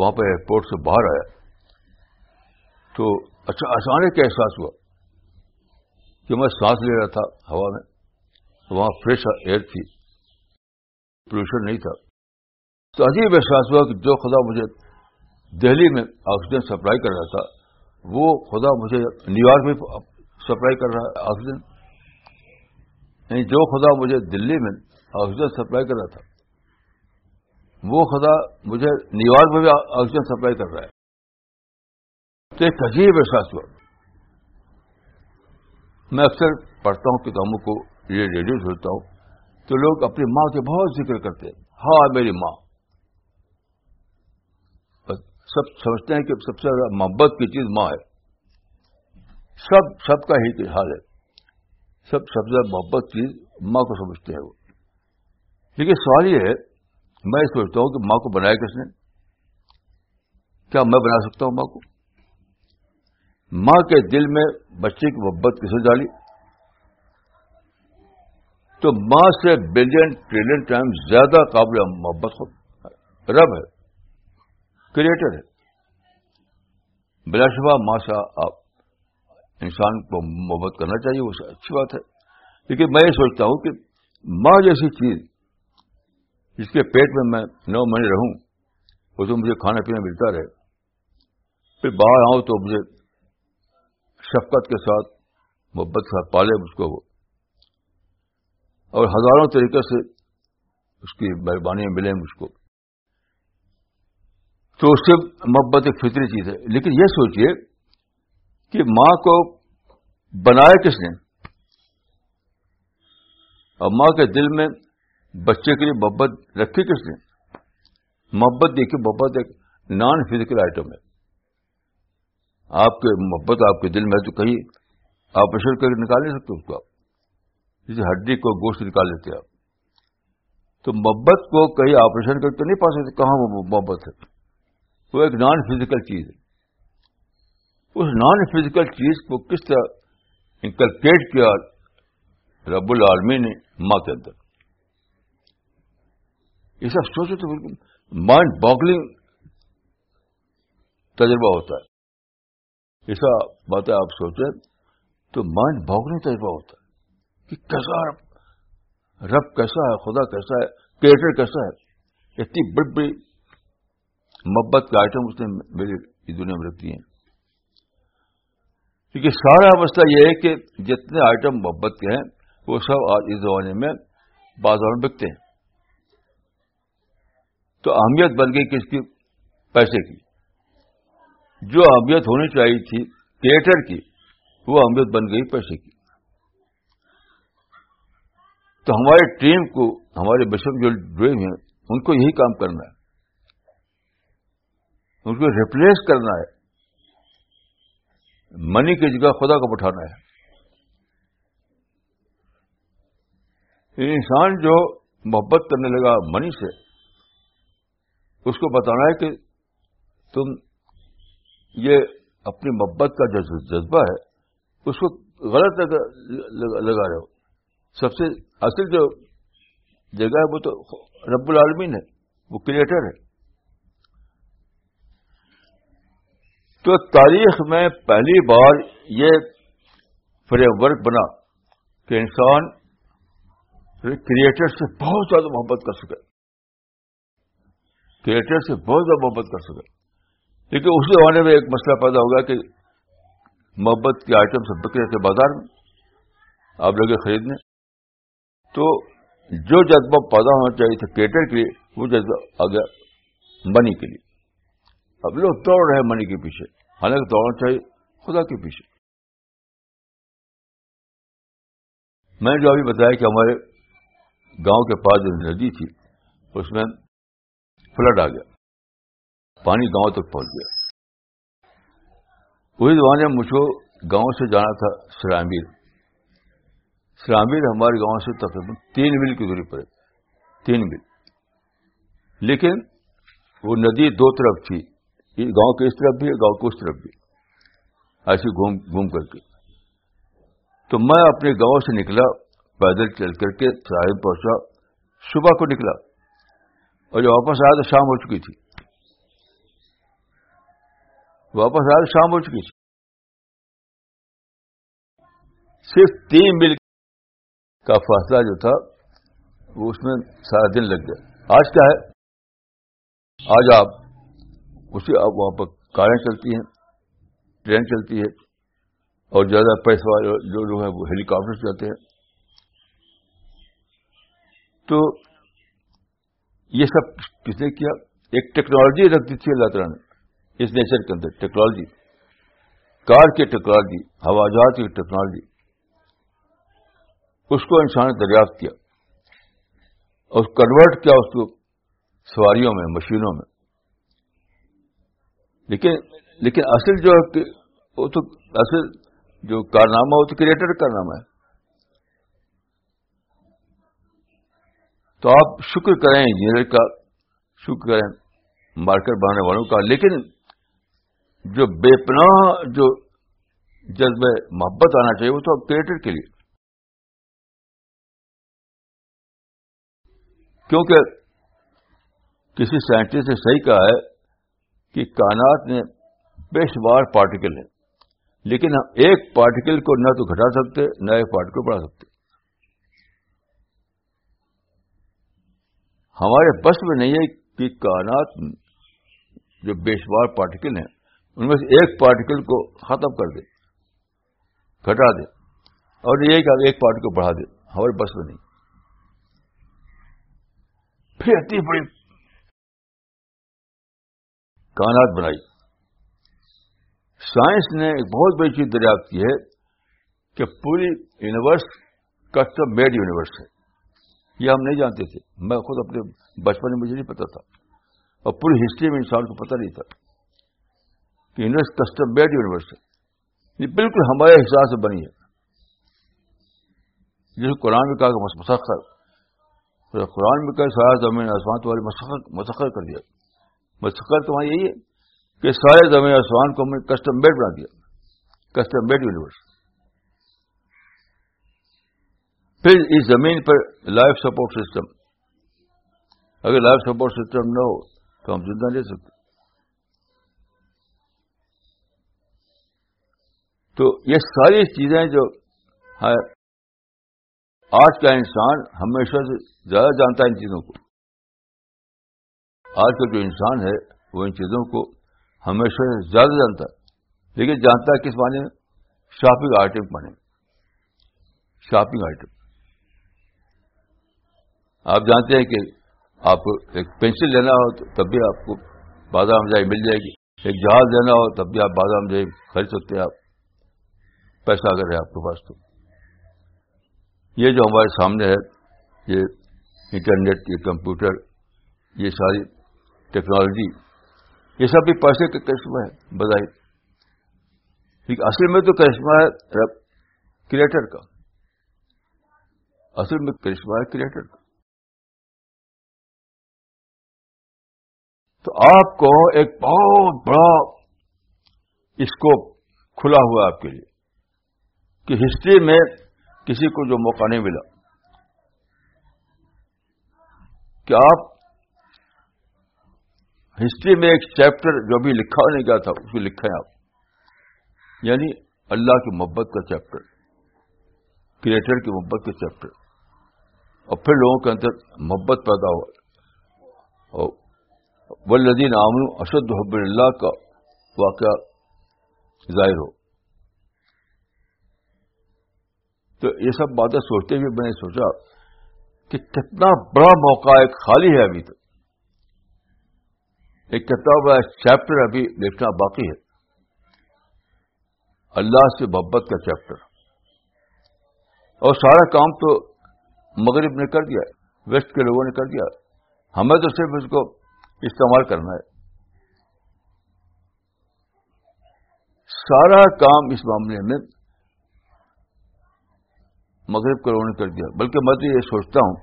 وہاں پہ ایئرپورٹ سے باہر آیا تو اچھا اچانک کا احساس ہوا کہ میں سانس لے رہا تھا ہوا میں وہاں فریش ایئر تھی پولوشن نہیں تھا تو عجیب احساس ہوا کہ جو خدا مجھے دہلی میں آکسیجن سپلائی کر رہا تھا وہ خدا مجھے نیو یارک میں سپلائی کر رہا ہے آکسیجن یعنی جو خدا مجھے دلی میں آکسیجن سپلائی کر رہا تھا وہ خدا مجھے نیو یارک میں بھی آکسیجن سپلائی کر رہا ہے تو ایک عجیب احساس ہوا میں اکثر پڑھتا ہوں کتابوں کو یہ ریڈیو سنتا ہوں تو لوگ اپنی ماں کے بہت ذکر کرتے ہیں ہاں میری ماں سب سمجھتے ہیں کہ سب سے زیادہ محبت کی چیز ماں ہے سب سب کا ہی حال ہے سب سب سے زیادہ محبت چیز ماں کو سمجھتے ہیں وہ لیکن سوال یہ ہے میں سوچتا ہوں کہ ماں کو بنایا کس نے کیا میں بنا سکتا ہوں ماں کو ماں کے دل میں بچے کی محبت کسے ڈالی تو ماں سے بلین ٹریلین ٹائم زیادہ قابل محبت خود رب ہے کریٹر ہے شبہ ماشا آپ انسان کو محبت کرنا چاہیے وہ اچھی بات ہے لیکن میں یہ سوچتا ہوں کہ ماں جیسی چیز جس کے پیٹ میں میں نو مہینے رہوں وہ تو مجھے کھانا پینا ملتا رہے پھر باہر آؤں تو مجھے شفقت کے ساتھ محبت کے ساتھ پالے مجھ کو وہ اور ہزاروں طریقے سے اس کی مہربانی ملیں مجھ کو تو اس سے محبت ایک فطری چیز ہے لیکن یہ سوچئے کہ ماں کو بنایا کس نے اور ماں کے دل میں بچے کے لیے محبت رکھی کس نے محبت دیکھیے محبت ایک نان فزیکل آئٹم ہے آپ کے محبت آپ کے دل میں تو کہیں آپریشن کر کے نکال نہیں سکتے اس کو آپ جیسے ہڈی کو گوشت نکال لیتے آپ تو محبت کو کہیں آپریشن کر کے نہیں پا سکتے کہاں وہ محبت ہے وہ ایک نان فزیکل چیز ہے اس نان فزیکل چیز کو کس طرح انکلکیٹ کیا رب العالمی نے ماں کے اندر یہ سب سوچے تو بالکل مائنڈ باگلنگ تجربہ ہوتا ہے ایسا بات ہے آپ سوچیں تو مائنڈ باگلنگ تجربہ ہوتا ہے کہ کیسا رب رب کیسا ہے خدا کیسا ہے کریٹر کیسا ہے اتنی بڑی بڑی محبت کا آئٹم اس نے میرے دنیا میں رکھ دیے کیونکہ سارا مسئلہ یہ ہے کہ جتنے آئٹم محبت کے ہیں وہ سب آج اس زمانے میں بازار میں بکتے ہیں تو اہمیت بن گئی کس کی پیسے کی جو اہمیت ہونی چاہیے تھی کریٹر کی وہ اہمیت بن گئی پیسے کی تو ہماری ٹیم کو ہمارے بشپ جو ڈیو ہیں ان کو یہی کام کرنا ہے اس کو ریپلیس کرنا ہے منی کی جگہ خدا کو بٹھانا ہے انسان جو محبت کرنے لگا منی سے اس کو بتانا ہے کہ تم یہ اپنی محبت کا جو جذبہ ہے اس کو غلط لگا رہے ہو سب سے اصل جو جگہ ہے وہ تو رب العالمین ہے وہ کریٹر ہے تو تاریخ میں پہلی بار یہ فریم ورک بنا کہ انسان کریٹر سے بہت زیادہ محبت کر سکے کریٹر سے بہت زیادہ محبت کر سکے لیکن اسی زمانے میں ایک مسئلہ پیدا ہوگا کہ محبت کے آئٹم سے بکرے تھے بازار میں آپ لگے خریدنے تو جو جذبہ پیدا ہونا چاہیے تھا کریٹر کے لیے وہ جذبہ آ گیا منی کے لیے اب لوگ دوڑ توڑ رہے منی کے پیچھے حالانکہ دوڑنا چاہیے خدا کے پیچھے میں نے جو ابھی بتایا کہ ہمارے گاؤں کے پاس جو ندی تھی اس میں فلڈ آ گیا پانی گاؤں تک پہنچ گیا اسی زمانے میں مجھ کو گاؤں سے جانا تھا سرامیر سرامیر ہمارے گاؤں سے تقریباً تین میل کی دوری ہے تین میل لیکن وہ ندی دو طرف تھی گاؤں کے اس طرف بھی گاؤں کو اس طرف بھی ایسے گھوم گھوم کر کے تو میں اپنے گاؤں سے نکلا پیدل چل کر کے صاحب پہنچا صبح کو نکلا اور جو واپس آیا تو شام ہو چکی تھی واپس آیا تو شام ہو چکی تھی صرف تین مل کا فاصلہ جو تھا وہ اس میں سارا دن لگ گیا آج کیا ہے آج آپ اسے اب وہاں پر کاریں چلتی ہیں ٹرین چلتی ہے اور زیادہ پیسہ والے جو لوگ ہیں وہ ہیلی کاپٹر چلتے ہیں تو یہ سب کس نے کیا ایک ٹیکنالوجی رکھ دی تھی اللہ تعالیٰ نے اس نیچر کے اندر ٹیکنالوجی کار کی ٹیکنالوجی ہوا جہاز کی ٹیکنالوجی اس کو انسان نے دریافت کیا اور کنورٹ کیا اس کو سواریوں میں مشینوں میں لیکن لیکن اصل جو وہ تو اصل جو کارنامہ وہ تو کریٹر کارنامہ ہے تو آپ شکر کریں انجینئر کا شکر کریں مارکر بنانے والوں کا لیکن جو بے پناہ جو جذبہ محبت آنا چاہیے وہ تو آپ کریٹر کے لیے کیونکہ کسی سائنٹسٹ نے صحیح کہا ہے کہ کائنات میں بے شمار پارٹیکل ہیں لیکن ہم ایک پارٹیکل کو نہ تو گھٹا سکتے نہ ایک پارٹیکل بڑھا سکتے ہمارے بس میں نہیں ہے کہ کائنات جو بے شمار پارٹیکل ہیں ان میں سے ایک پارٹیکل کو ختم کر دے گھٹا دے اور یہ کہ ایک پارٹیکل بڑھا دے ہمارے بس میں نہیں پھر اتنی بڑی بنائی سائنس نے ایک بہت بڑی چیز دریافت کی ہے کہ پوری یونیورس کسٹم میڈ یونیورس ہے یہ ہم نہیں جانتے تھے میں خود اپنے بچپن میں مجھے نہیں پتا تھا اور پوری ہسٹری میں انسان کو پتا نہیں تھا کہ یونیورس کسٹم میڈ یونیورس ہے یہ بالکل ہمارے حساب سے بنی ہے قرآن میں کہا کہ مسخر قرآن میں کہا زمین آسمان والے مسخر کر دیا بس تو وہاں یہی ہے کہ سارے زمین آسمان کو ہم نے کسٹم میڈ بنا دیا کسٹم میڈ یونیورس پھر اس زمین پر لائف سپورٹ سسٹم اگر لائف سپورٹ سسٹم نہ ہو تو ہم زندہ نہیں سکتے تو یہ ساری چیزیں جو آج کا انسان ہمیشہ سے زیادہ جانتا ہے ان چیزوں کو آج کا جو انسان ہے وہ ان چیزوں کو ہمیشہ زیادہ جانتا ہے لیکن جانتا ہے کس معنی میں شاپنگ آرٹ مانیں شاپنگ آئٹم آپ جانتے ہیں کہ آپ ایک پینسل لینا ہو تو تب بھی آپ کو بازار میں جائے مل جائے گی ایک جہاز لینا ہو تب بھی آپ بازار میں خرید سکتے ہیں آپ پیسہ اگر ہے آپ کے پاس تو یہ جو ہمارے سامنے ہے یہ انٹرنیٹ یہ کمپیوٹر یہ ساری ٹیکنالوجی یہ سب بھی پیسے کے کرشمہ ہے بزائی اصل میں تو کرشمہ ہے کریٹر کا اصل میں کرشمہ ہے کریٹر کا تو آپ کو ایک بہت بڑا اسکوپ کھلا ہوا آپ کے لیے کہ ہسٹری میں کسی کو جو موقع نہیں ملا کہ آپ ہسٹری میں ایک چیپٹر جو ابھی لکھا نہیں گیا تھا اس کو لکھیں آپ یعنی اللہ کی محبت کا چیپٹر کریٹر کی محبت کا چیپٹر اور پھر لوگوں کے اندر محبت پیدا ہوا اور ولدین عامن اسد اللہ کا واقعہ ظاہر ہو تو یہ سب باتیں سوچتے ہوئے میں نے سوچا کہ کتنا بڑا موقع ایک خالی ہے ابھی تک ایک کتاب ہے چیپٹر ابھی لکھنا باقی ہے اللہ سے محبت کا چیپٹر اور سارا کام تو مغرب نے کر دیا ویسٹ کے لوگوں نے کر دیا ہمیں تو صرف اس کو استعمال کرنا ہے سارا کام اس معاملے میں مغرب کے لوگوں نے کر دیا بلکہ میں تو یہ سوچتا ہوں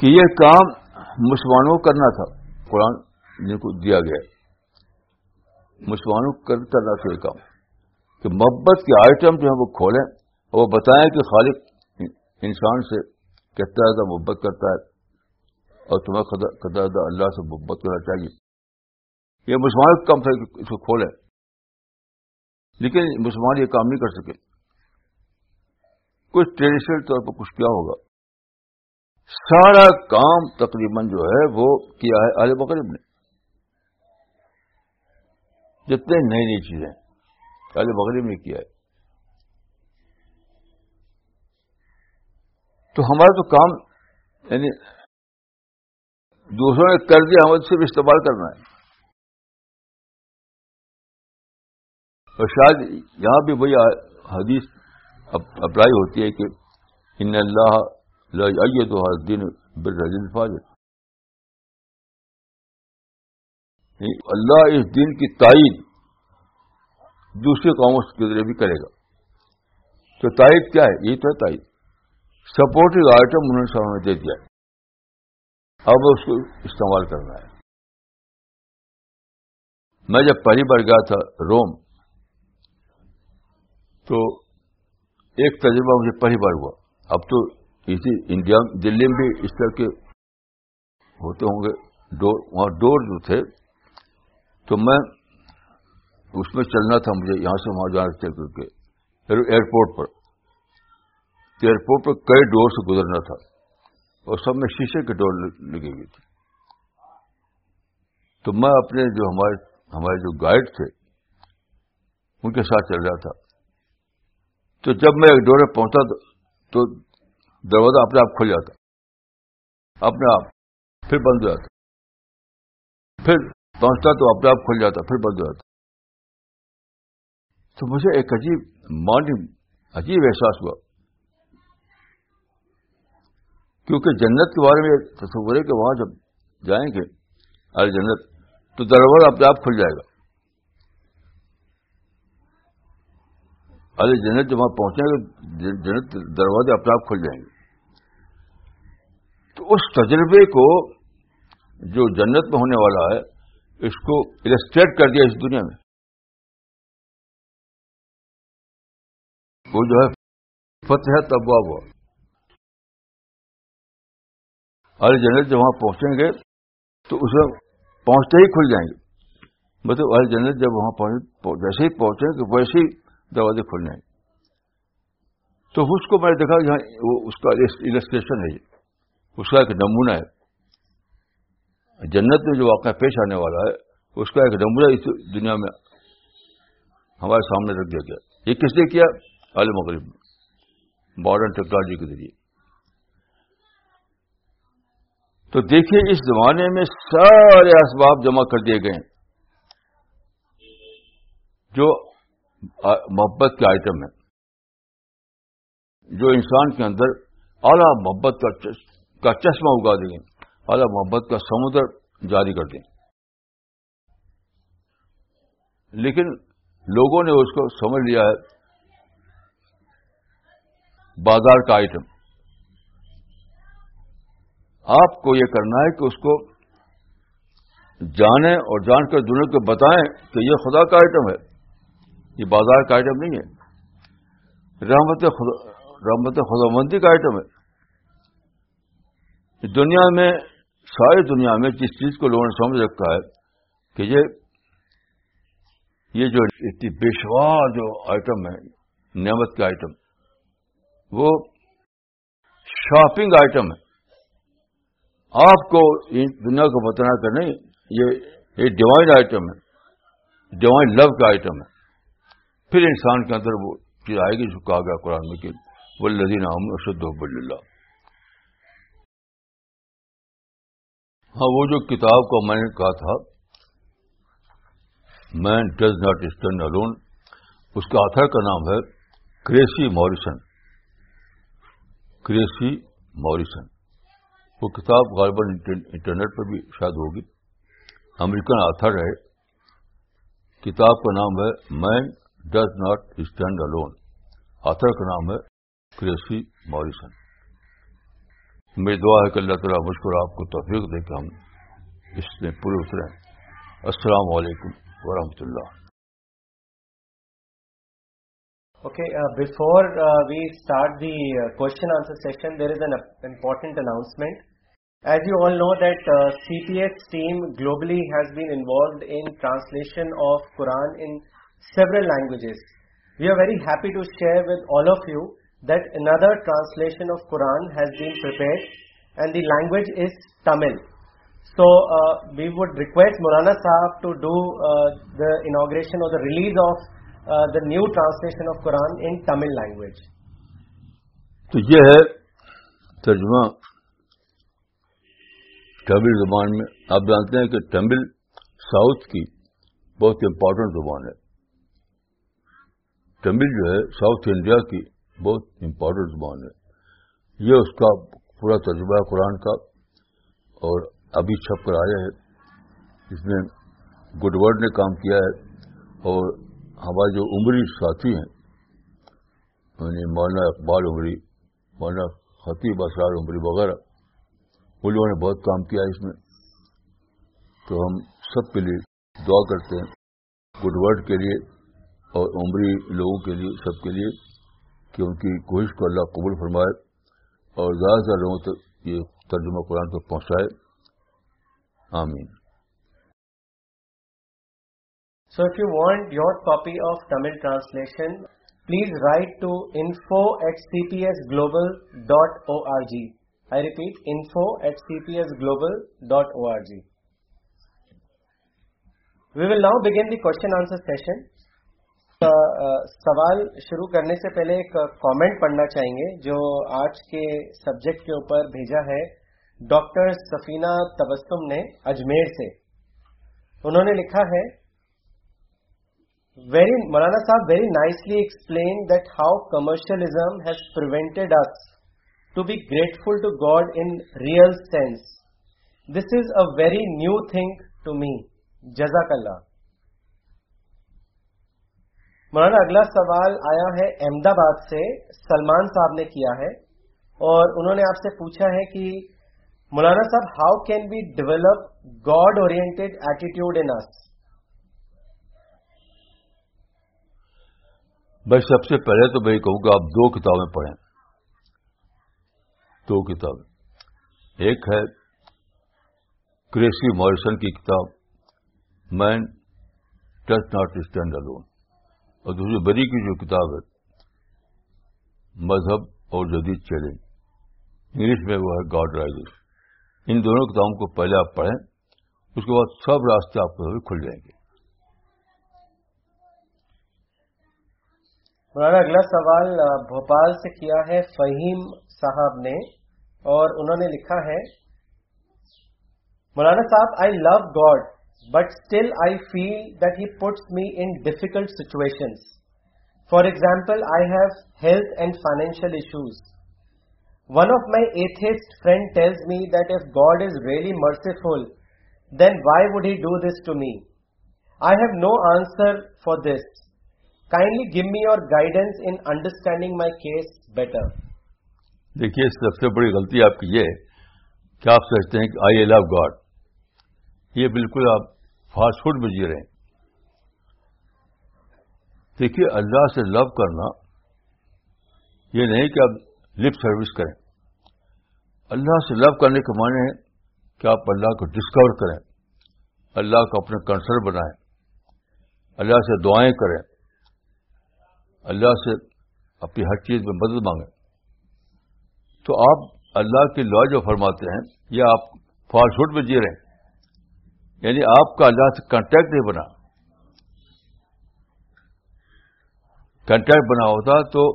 کہ یہ کام مسلمانوں کو کرنا تھا قرآن جن کو دیا گیا مسلمانوں کرتا سے چاہیے کام کہ محبت کے آئٹم جو ہیں وہ کھولیں اور وہ بتائیں کہ خالق انسان سے کہتا رہتا محبت کرتا ہے اور تمہیں اللہ سے محبت کرنا چاہیے یہ مسلمان کام اس کو کھولیں لیکن مسلمان یہ کام نہیں کر سکے کچھ ٹریڈیشنل طور پر کچھ کیا ہوگا سارا کام تقریباً جو ہے وہ کیا ہے آل مغرب نے جتنے نئی نئی چیزیں آل مغرب نے کیا ہے تو ہمارا تو کام یعنی دوسروں نے کر دیا ہمیں صرف استعمال کرنا ہے اور شاید یہاں بھی وہی حدیث اپلائی ہوتی ہے کہ ان اللہ لائیے تو ہر دن اللہ اس دن کی تائید دوسرے قوموں کے ذریعے بھی کرے گا تو تائید کیا ہے یہ تو ہے تائید سپورٹنگ آئٹم انہوں نے سامنے دے دیا اب اس کو استعمال کرنا ہے میں جب پہلی بار گیا تھا روم تو ایک تجربہ مجھے پہلی بار ہوا اب تو اسی انڈیا دلی میں بھی اس طرح کے ہوتے ہوں گے وہاں ڈور جو تھے تو میں اس میں چلنا تھا مجھے یہاں سے وہاں جانا کے ایئرپورٹ پر تو ایئرپورٹ پر کئی ڈور سے گزرنا تھا اور سب میں شیشے کے ڈور لگی ہوئی تھی تو میں اپنے جو ہمارے ہمارے جو گائڈ تھے ان کے ساتھ چل رہا تھا تو جب میں ایک ڈور پہنچا تو دروازہ اپنے آپ کھل جاتا اپنے آپ پھر بند ہو جاتا پھر پہنچتا تو اپنے آپ کھل جاتا پھر بند ہو جاتا تو مجھے ایک عجیب مانڈ عجیب احساس ہوا کیونکہ جنت کے بارے میں تصور ہے کہ وہاں جب جائیں گے ارے جنت تو دروازہ اپنے آپ کھل جائے گا ارے جنت جب وہاں پہنچیں گے جنت دروازے اپنے آپ کھل جائیں گے تو اس تجربے کو جو جنت میں ہونے والا ہے اس کو الیسٹریٹ کر دیا اس دنیا میں وہ جو ہے فتح ہے ہوا ارے جنت جب وہاں پہنچیں گے تو اس میں پہنچتے ہی کھل جائیں گے مطلب جنت جب وہاں جیسے ہی پہنچیں گے ویسے ہی دروازے کھولنے تو اس کو میں نے دیکھا انسٹریشن ہے اس کا ایک نمونہ ہے جنت میں جو واقعہ پیش آنے والا ہے اس کا ایک نمونہ اس دنیا میں ہمارے سامنے رکھ دیا گیا یہ کس نے کیا میں ماڈرن ٹیکنالوجی کے ذریعے تو دیکھیے اس زمانے میں سارے اسباب جمع کر دیے گئے جو محبت کے آئٹم ہے جو انسان کے اندر اعلی محبت کا چشمہ اگا دیں اعلیٰ محبت کا سمندر جاری کر دیں لیکن لوگوں نے اس کو سمجھ لیا ہے بازار کا آئٹم آپ کو یہ کرنا ہے کہ اس کو جانیں اور جان کر دنوں کو بتائیں کہ یہ خدا کا آئٹم ہے یہ بازار کا آئٹم نہیں ہے رحمت خدا رحمت خدا مندی کا آئٹم ہے دنیا میں ساری دنیا میں جس چیز کو لوگوں نے سمجھ رکھا ہے کہ یہ جو اتنی بے شوار جو آئٹم ہے نعمت کا آئٹم وہ شاپنگ آئٹم ہے آپ کو دنیا کو بتانا کہ نہیں یہ ڈیوائن آئٹم ہے ڈیوائن لو کا آئٹم ہے پھر انسان کے اندر وہ چیز آئے گی جو کہا گیا قرآن میں کہ وہ لذین حب اللہ ہاں وہ جو کتاب کا میں نے کہا تھا man does not stand alone اس کے آتھر کا نام ہے کریسی موریسن کریسی موریسن وہ کتاب غالباً انٹرنیٹ پر بھی شاید ہوگی امریکن آتھر ہے کتاب کا نام ہے man does not stand alone lone author کا نام ہے کریسی موریسن میری دعا ہے کہ اللہ تعالیٰ مشکل آپ کو توفیق دے کے ہم اس میں پورے اتریں السلام علیکم ورحمۃ اللہ Okay, uh, okay before we start the question answer section there is an important important announcement. As you all know that uh, CPS team globally has been involved in translation of Quran in several languages. We are very happy to share with all of you that another translation of Quran has been prepared and the language is Tamil. So uh, we would request Murana Sahab to do uh, the inauguration or the release of uh, the new translation of Quran in Tamil language. تو یہ ہے ترجمہ تمل زبان میں آپ جانتے ہیں کہ تمل ساؤتھ کی بہت امپورٹنٹ زبان ہے تمل جو ہے ساؤتھ انڈیا کی بہت امپورٹنٹ زبان ہے یہ اس کا پورا تجربہ ہے قرآن کا اور ابھی چھپ کر آیا ہے اس میں گڈ ورڈ نے کام کیا ہے اور ہمارے جو عمری ساتھی ہیں یعنی مولانا اقبال عمری مولانا خطیب اسرار عمری وغیرہ ان لوگوں نے بہت کام کیا ہے اس میں تو ہم سب کے لیے دعا کرتے ہیں گڈ ورڈ کے لیے اور عمری لوگوں کے لیے سب کے لیے کہ ان کی کوشش کو اللہ قبول فرمائے اور زیادہ سے لوگوں تک یہ ترجمہ قرآن تک پہنچائے آمین so if you want your copy of Tamil translation please write to info at C P S global dot O R G I repeat info at C P S global dot O R G we will now begin the question answer session سوال شروع کرنے سے پہلے ایک comment پڑھنا چاہیں گے جو آج کے سبجیکٹ کے اوپر بھیجا ہے ڈاکٹر سفینہ تبسم نے اجمیر سے انہوں نے لکھا ہے ویری مولانا صاحب very nicely explain that how commercialism has prevented us to be grateful to God in real sense this is a very new thing to me جزاک اللہ مولانا اگلا سوال آیا ہے احمد آباد سے سلمان صاحب نے کیا ہے اور انہوں نے آپ سے پوچھا ہے کہ مولانا صاحب how can be develop God attitude in us میں سب سے پہلے تو میں کہوں گا آپ دو کتابیں پڑھیں دو کتابیں ایک ہے کریسی مارسن کی کتاب man does not stand alone اور دوسری بری کی جو کتاب ہے مذہب اور جدید چیلنج انگلش میں وہ ہے گاڈ رائزنگ ان دونوں کتابوں کو پہلے آپ پڑھیں اس کے بعد سب راستے آپ کو کھل جائیں گے مولانا اگلا سوال بھوپال سے کیا ہے فہیم صاحب نے اور انہوں نے لکھا ہے مولانا صاحب I love God but still I feel that he puts me in difficult situation for example I have health and financial issues one of my atheist friend tells me that if God is really merciful then why would he do this to me I have no answer for this kindly give me your guidance in understanding my case better دیکھیے سب سے بڑی غلطی آپ کی یہ کہ آپ سوچتے ہیں کہ آئی لو گاڈ یہ بالکل آپ فاسٹ فوڈ میں جی رہے ہیں دیکھیے اللہ سے لو کرنا یہ نہیں کہ آپ لپ سروس کریں اللہ سے لو کرنے کے معنی ہے کہ آپ اللہ کو ڈسکور کریں اللہ کو اپنا کنسر بنائیں اللہ سے دعائیں کریں اللہ سے اپنی ہر چیز میں مدد مانگیں تو آپ اللہ کی لا جو فرماتے ہیں یہ آپ فاسٹ فوڈ میں جی رہے ہیں یعنی آپ کا اللہ سے کانٹیکٹ نہیں بنا کانٹیکٹ بنا ہوتا تو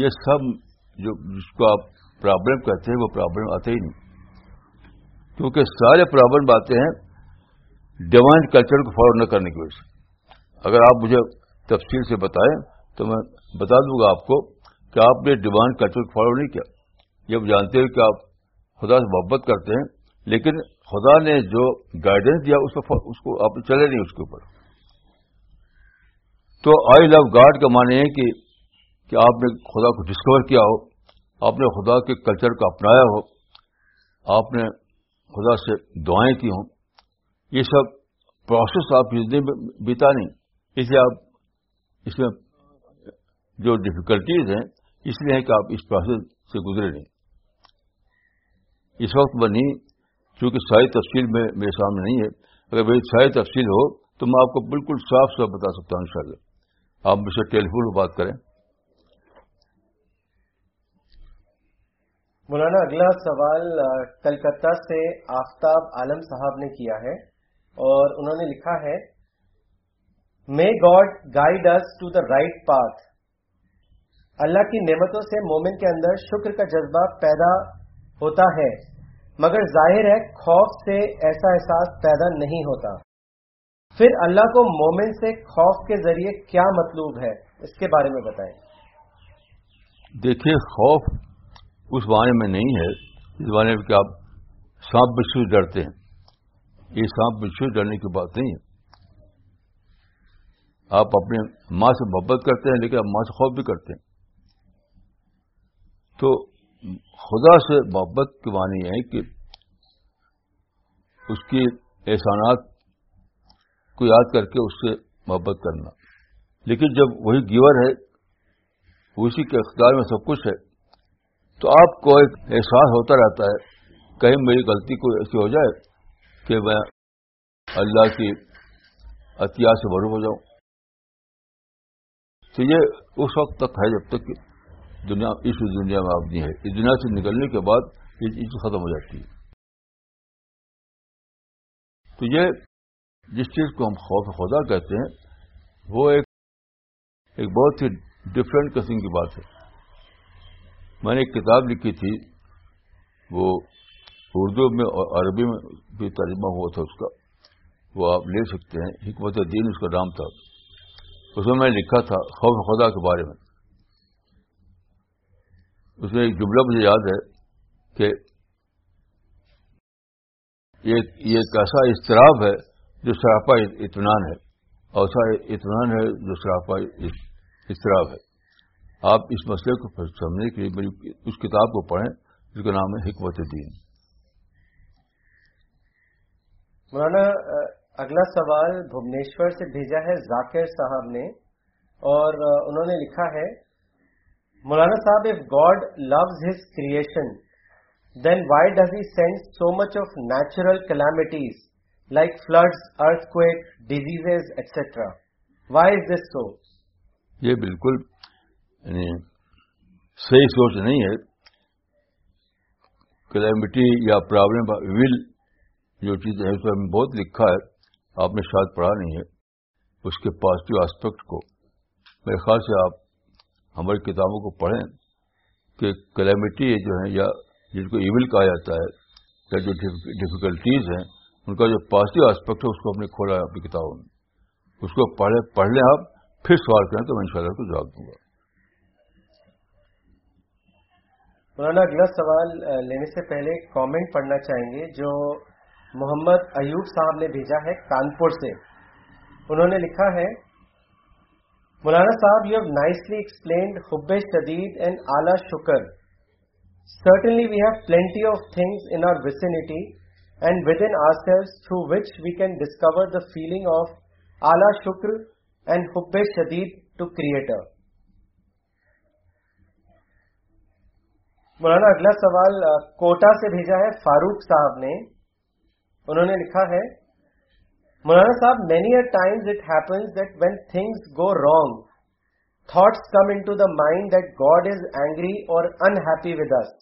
یہ سب جو جس کو آپ پرابلم کہتے ہیں وہ پرابلم آتے ہی نہیں کیونکہ سارے پرابلم آتے ہیں ڈیوائن کلچر کو فالو نہ کرنے کی وجہ سے اگر آپ مجھے تفصیل سے بتائیں تو میں بتا دوں گا آپ کو کہ آپ نے ڈیوائن کلچر کو فالو نہیں کیا یہ جانتے ہو کہ آپ خدا سے محبت کرتے ہیں لیکن خدا نے جو گائیڈنس دیا اس کو آپ چلے نہیں اس کے اوپر تو آئی لو گاڈ کا معنی ہے کہ کہ آپ نے خدا کو ڈسکور کیا ہو آپ نے خدا کے کلچر کو اپنایا ہو آپ نے خدا سے دعائیں کی ہوں یہ سب پروسیس آپ میں بتا نہیں اس لیے آپ اس میں جو ڈفیکلٹیز ہیں اس لیے کہ آپ اس پروسیس سے گزرے نہیں اس وقت بنی چونکہ ساری تفصیل میں میرے سامنے نہیں ہے اگر میری ساری تفصیل ہو تو میں آپ کو بالکل صاف صاف بتا سکتا ہوں ان شاء اللہ آپ بات کریں مولانا اگلا سوال کلکتہ سے آفتاب عالم صاحب نے کیا ہے اور انہوں نے لکھا ہے may God guide us to the right path اللہ کی نعمتوں سے مومن کے اندر شکر کا جذبہ پیدا ہوتا ہے مگر ظاہر ہے خوف سے ایسا احساس پیدا نہیں ہوتا پھر اللہ کو مومن سے خوف کے ذریعے کیا مطلوب ہے اس کے بارے میں بتائیں دیکھیے خوف اس بارے میں نہیں ہے اس بارے میں کہ آپ سانپ بچھو ڈرتے ہیں یہ سانپ بچھو ڈرنے کی بات نہیں ہے آپ اپنے ماں سے محبت کرتے ہیں لیکن آپ ماں سے خوف بھی کرتے ہیں تو خدا سے محبت کے معنی یہ ہے کہ اس کے احسانات کو یاد کر کے اس سے محبت کرنا لیکن جب وہی گیور ہے اسی کے اختیار میں سب کچھ ہے تو آپ کو ایک احساس ہوتا رہتا ہے کہیں میری غلطی کو ایسی ہو جائے کہ میں اللہ کی عطیہ سے بھروف ہو جاؤں تو یہ اس وقت تک ہے جب تک کہ دنیا اس دنیا میں آپ نہیں ہے اس دنیا سے نکلنے کے بعد یہ چیز ختم ہو جاتی ہے تو یہ جس چیز کو ہم خوف خدا کہتے ہیں وہ ایک ایک بہت ہی ڈفرینٹ قسم کی بات ہے میں نے ایک کتاب لکھی تھی وہ اردو میں اور عربی میں بھی ترجمہ ہوا تھا اس کا وہ آپ لے سکتے ہیں حکمت دین اس کا نام تھا اس میں میں لکھا تھا خوف خدا کے بارے میں اس میں ایک جملہ مجھے یاد ہے کہ یہ ایک ایسا اضطراب ہے جو سراپا اطمینان ہے ایسا اطمینان ہے جو سراپا اضطراب ہے آپ اس مسئلے کو سمجھنے کے لیے میری اس کتاب کو پڑھیں جس کا نام ہے حکمت دین مولانا اگلا سوال بھونیشور سے بھیجا ہے ذاکر صاحب نے اور انہوں نے لکھا ہے مولانا صاحب if god loves his creation then why does he send so much of natural calamities like floods earthquake diseases etcetera why is this so یہ بالکل یعنی صحیح سوچ نہیں ہے کلیمٹی یا پرابلم ول جو چیز ہے اس میں بہت لکھا ہے آپ نے شاید پڑھا نہیں ہے اس کے پازیٹو آسپیکٹ کو میرے خیال سے آپ ہماری کتابوں کو پڑھیں کہ کلیمٹی جو ہے یا جن کو ایون کہا جاتا ہے یا جو ڈفیکلٹیز ہیں ان کا جو پازیٹو آسپیکٹ ہے اس کو ہم نے کھولا ہے اپنی کتابوں میں اس کو پڑھے پڑھ لیں آپ پھر سوال کریں تو میں ان شاء اللہ کو جواب دوں گا مولانا اگلا سوال لینے سے پہلے کامنٹ پڑھنا چاہیں گے جو محمد ایوب صاحب نے بھیجا ہے کانپور سے انہوں نے لکھا ہے مولانا صاحب یو ہیو نائسلی ایکسپلینڈ حب شدید اینڈ آلہ شکر certainly we have plenty of things in our vicinity and within ourselves through which we can discover the feeling of آلہ شکر اینڈ حب شدید ٹو مولانا اگلا سوال کوٹا سے بھیجا ہے فاروق صاحب نے انہوں نے لکھا ہے مولانا صاحب many a times it happens that when things go wrong thoughts come into the mind that God is angry or unhappy with us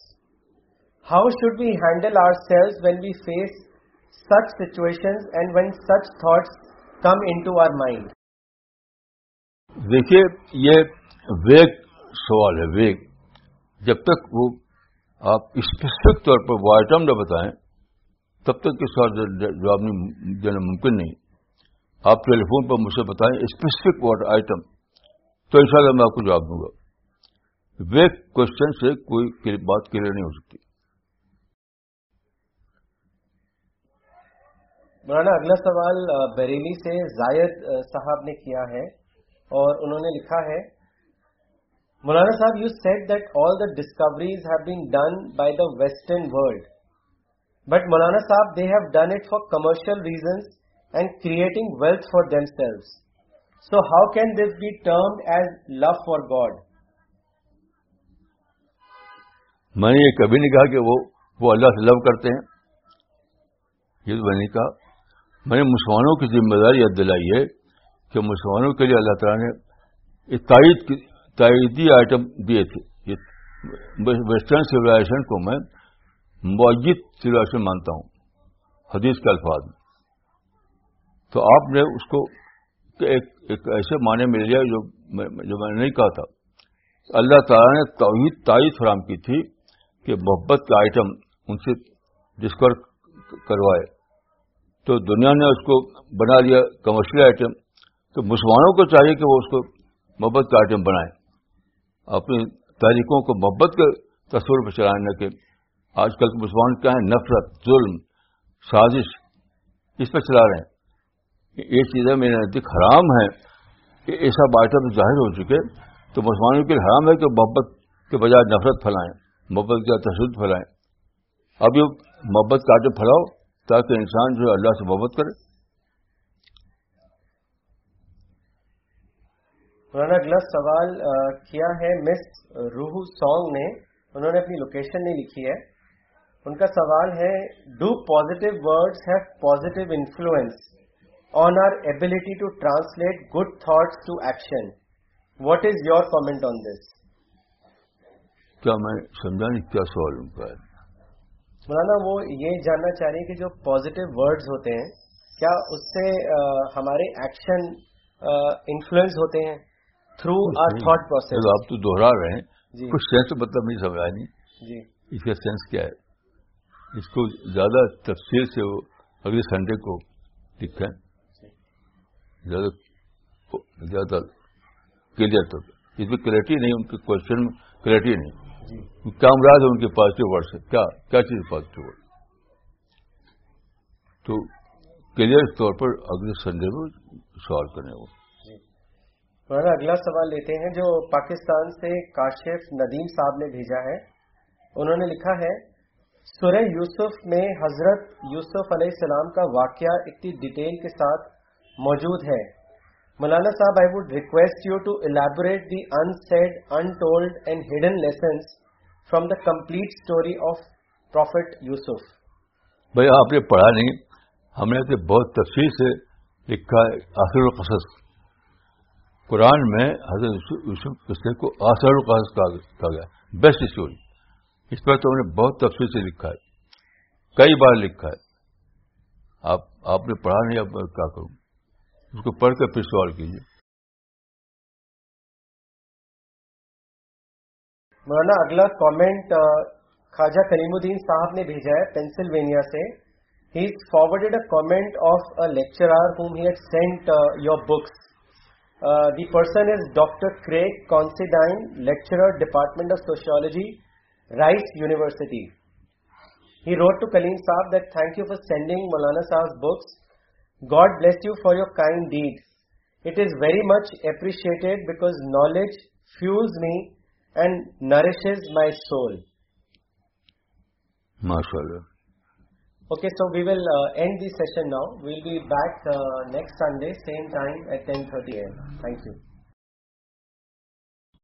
how should we handle ourselves when we face such situation and when such thoughts come into our mind دیکھیے یہ ویگ سوال ہے ویگ جب تک وہ آپ specific طور پر وہ آئٹم نہ بتائیں تب تک کے ساتھ جواب نہیں دینا ممکن نہیں آپ ٹیلی فون پر مجھ سے بتائیں اسپیسیفک واٹ آئٹم تو ان شاء اللہ میں آپ کو جواب دوں گا ویک کوشچن سے کوئی بات کلیئر نہیں ہو سکتی مولانا اگلا سوال بریلی سے زائد صاحب نے کیا ہے اور انہوں نے لکھا ہے مولانا صاحب you said that all the discoveries have been done by the western world but مولانا صاحب they have done it for commercial reasons and creating wealth for themselves so how can this be termed as love for God میں نے یہ کبھی نہیں کہا کہ وہ وہ اللہ سے لو کرتے ہیں یہ تو میں نے کہا میں نے مسلمانوں کی ذمہ داری یاد دلائی ہے کہ مسلمانوں کے لیے اللہ تعالیٰ نے تائید تائیدی آئٹم دیے تھے ویسٹرن سویلائزیشن کو میں معجدن مانتا ہوں حدیث کے الفاظ میں تو آپ نے اس کو ایک, ایک ایسے معنی میں لیا جو میں نے نہیں کہا تھا اللہ تعالیٰ نے توحید تائید فراہم کی تھی کہ محبت کا آئٹم ان سے ڈسکور کروائے تو دنیا نے اس کو بنا لیا کمرشل آئٹم تو مسلمانوں کو چاہیے کہ وہ اس کو محبت کا آئٹم بنائیں اپنی تحریکوں کو محبت کے تصور پہ چلانے کے آج کل کے مسلمان کیا ہیں نفرت ظلم سازش اس پہ چلا رہے ہیں یہ چیزیں میرے نزدیک حرام ہیں کہ ایسا بائٹ ظاہر ہو چکے تو مسلمانوں کے لیے حرام ہے کہ محبت کے بجائے نفرت پھیلائیں محبت کے تشدد پھیلائیں اب یہ محبت کا پھیلاؤ تاکہ انسان جو اللہ سے محبت کرے اگلا سوال کیا ہے مس روح سونگ نے اپنی لوکیشن نہیں لکھی ہے ان کا سوال ہے do positive words have positive influence on our ability to translate good thoughts to action what is your comment on this کیا میں سمجھا نہیں کیا سوال ان کا مولانا وہ یہ جاننا چاہ رہی ہیں کہ جو پازیٹو ورڈز ہوتے ہیں کیا اس سے ہمارے ایکشن انفلوئنس ہوتے ہیں تھرو آر تھوٹ پروسیس آپ تو دوہرا رہے ہیں جی. کچھ سینس مطلب نہیں سمجھا نہیں جی اس کا سینس کیا ہے اس کو زیادہ تفصیل سے وہ اگلے سنڈے کو لکھیں زیادہ زیادہ کلیئر تو اس میں کلیئرٹی نہیں ان کے کوشچن میں کلیئرٹی نہیں جی۔ کیا مراد ہے ان کے پازیٹیو ورڈ سے کیا کیا چیز پازیٹو تو کلیئر طور پر اگلے سنڈے میں سوال کرنے جی۔ مولانا اگلا سوال لیتے ہیں جو پاکستان سے کاشف ندیم صاحب نے بھیجا ہے انہوں نے لکھا ہے سورہ یوسف میں حضرت یوسف علیہ السلام کا واقعہ اتنی ڈیٹیل کے ساتھ موجود ہے مولانا صاحب I would request you to elaborate the unsaid untold and hidden lessons from the complete story of prophet Yusuf بھائی آپ نے پڑھا نہیں ہم نے تو بہت تفصیل سے لکھا ہے القصص قرآن میں حضرت یوسف کو آسر گیا بیسٹ اسٹوری اس پر تو ہم نے بہت تفصیل سے لکھا ہے کئی بار لکھا ہے آپ آپ نے پڑھا نہیں اب کیا کروں اس کو پڑھ کر پھر سوال کیجیے مولانا اگلا کامنٹ خواجہ کریم الدین صاحب نے بھیجا ہے پینسلوینیا سے he forwarded a comment of a lecturer whom he sent your books the person is doctor Craig Considine lecturer department of sociology Rice University. He wrote to Kaleem Saab that thank you for sending Maulana Saab's books. God bless you for your kind deed. It is very much appreciated because knowledge fuels me and nourishes my soul. MashaAllah. Okay, so we will uh, end this session now. We'll be back uh, next Sunday, same time at 10:30 a.m. Thank you.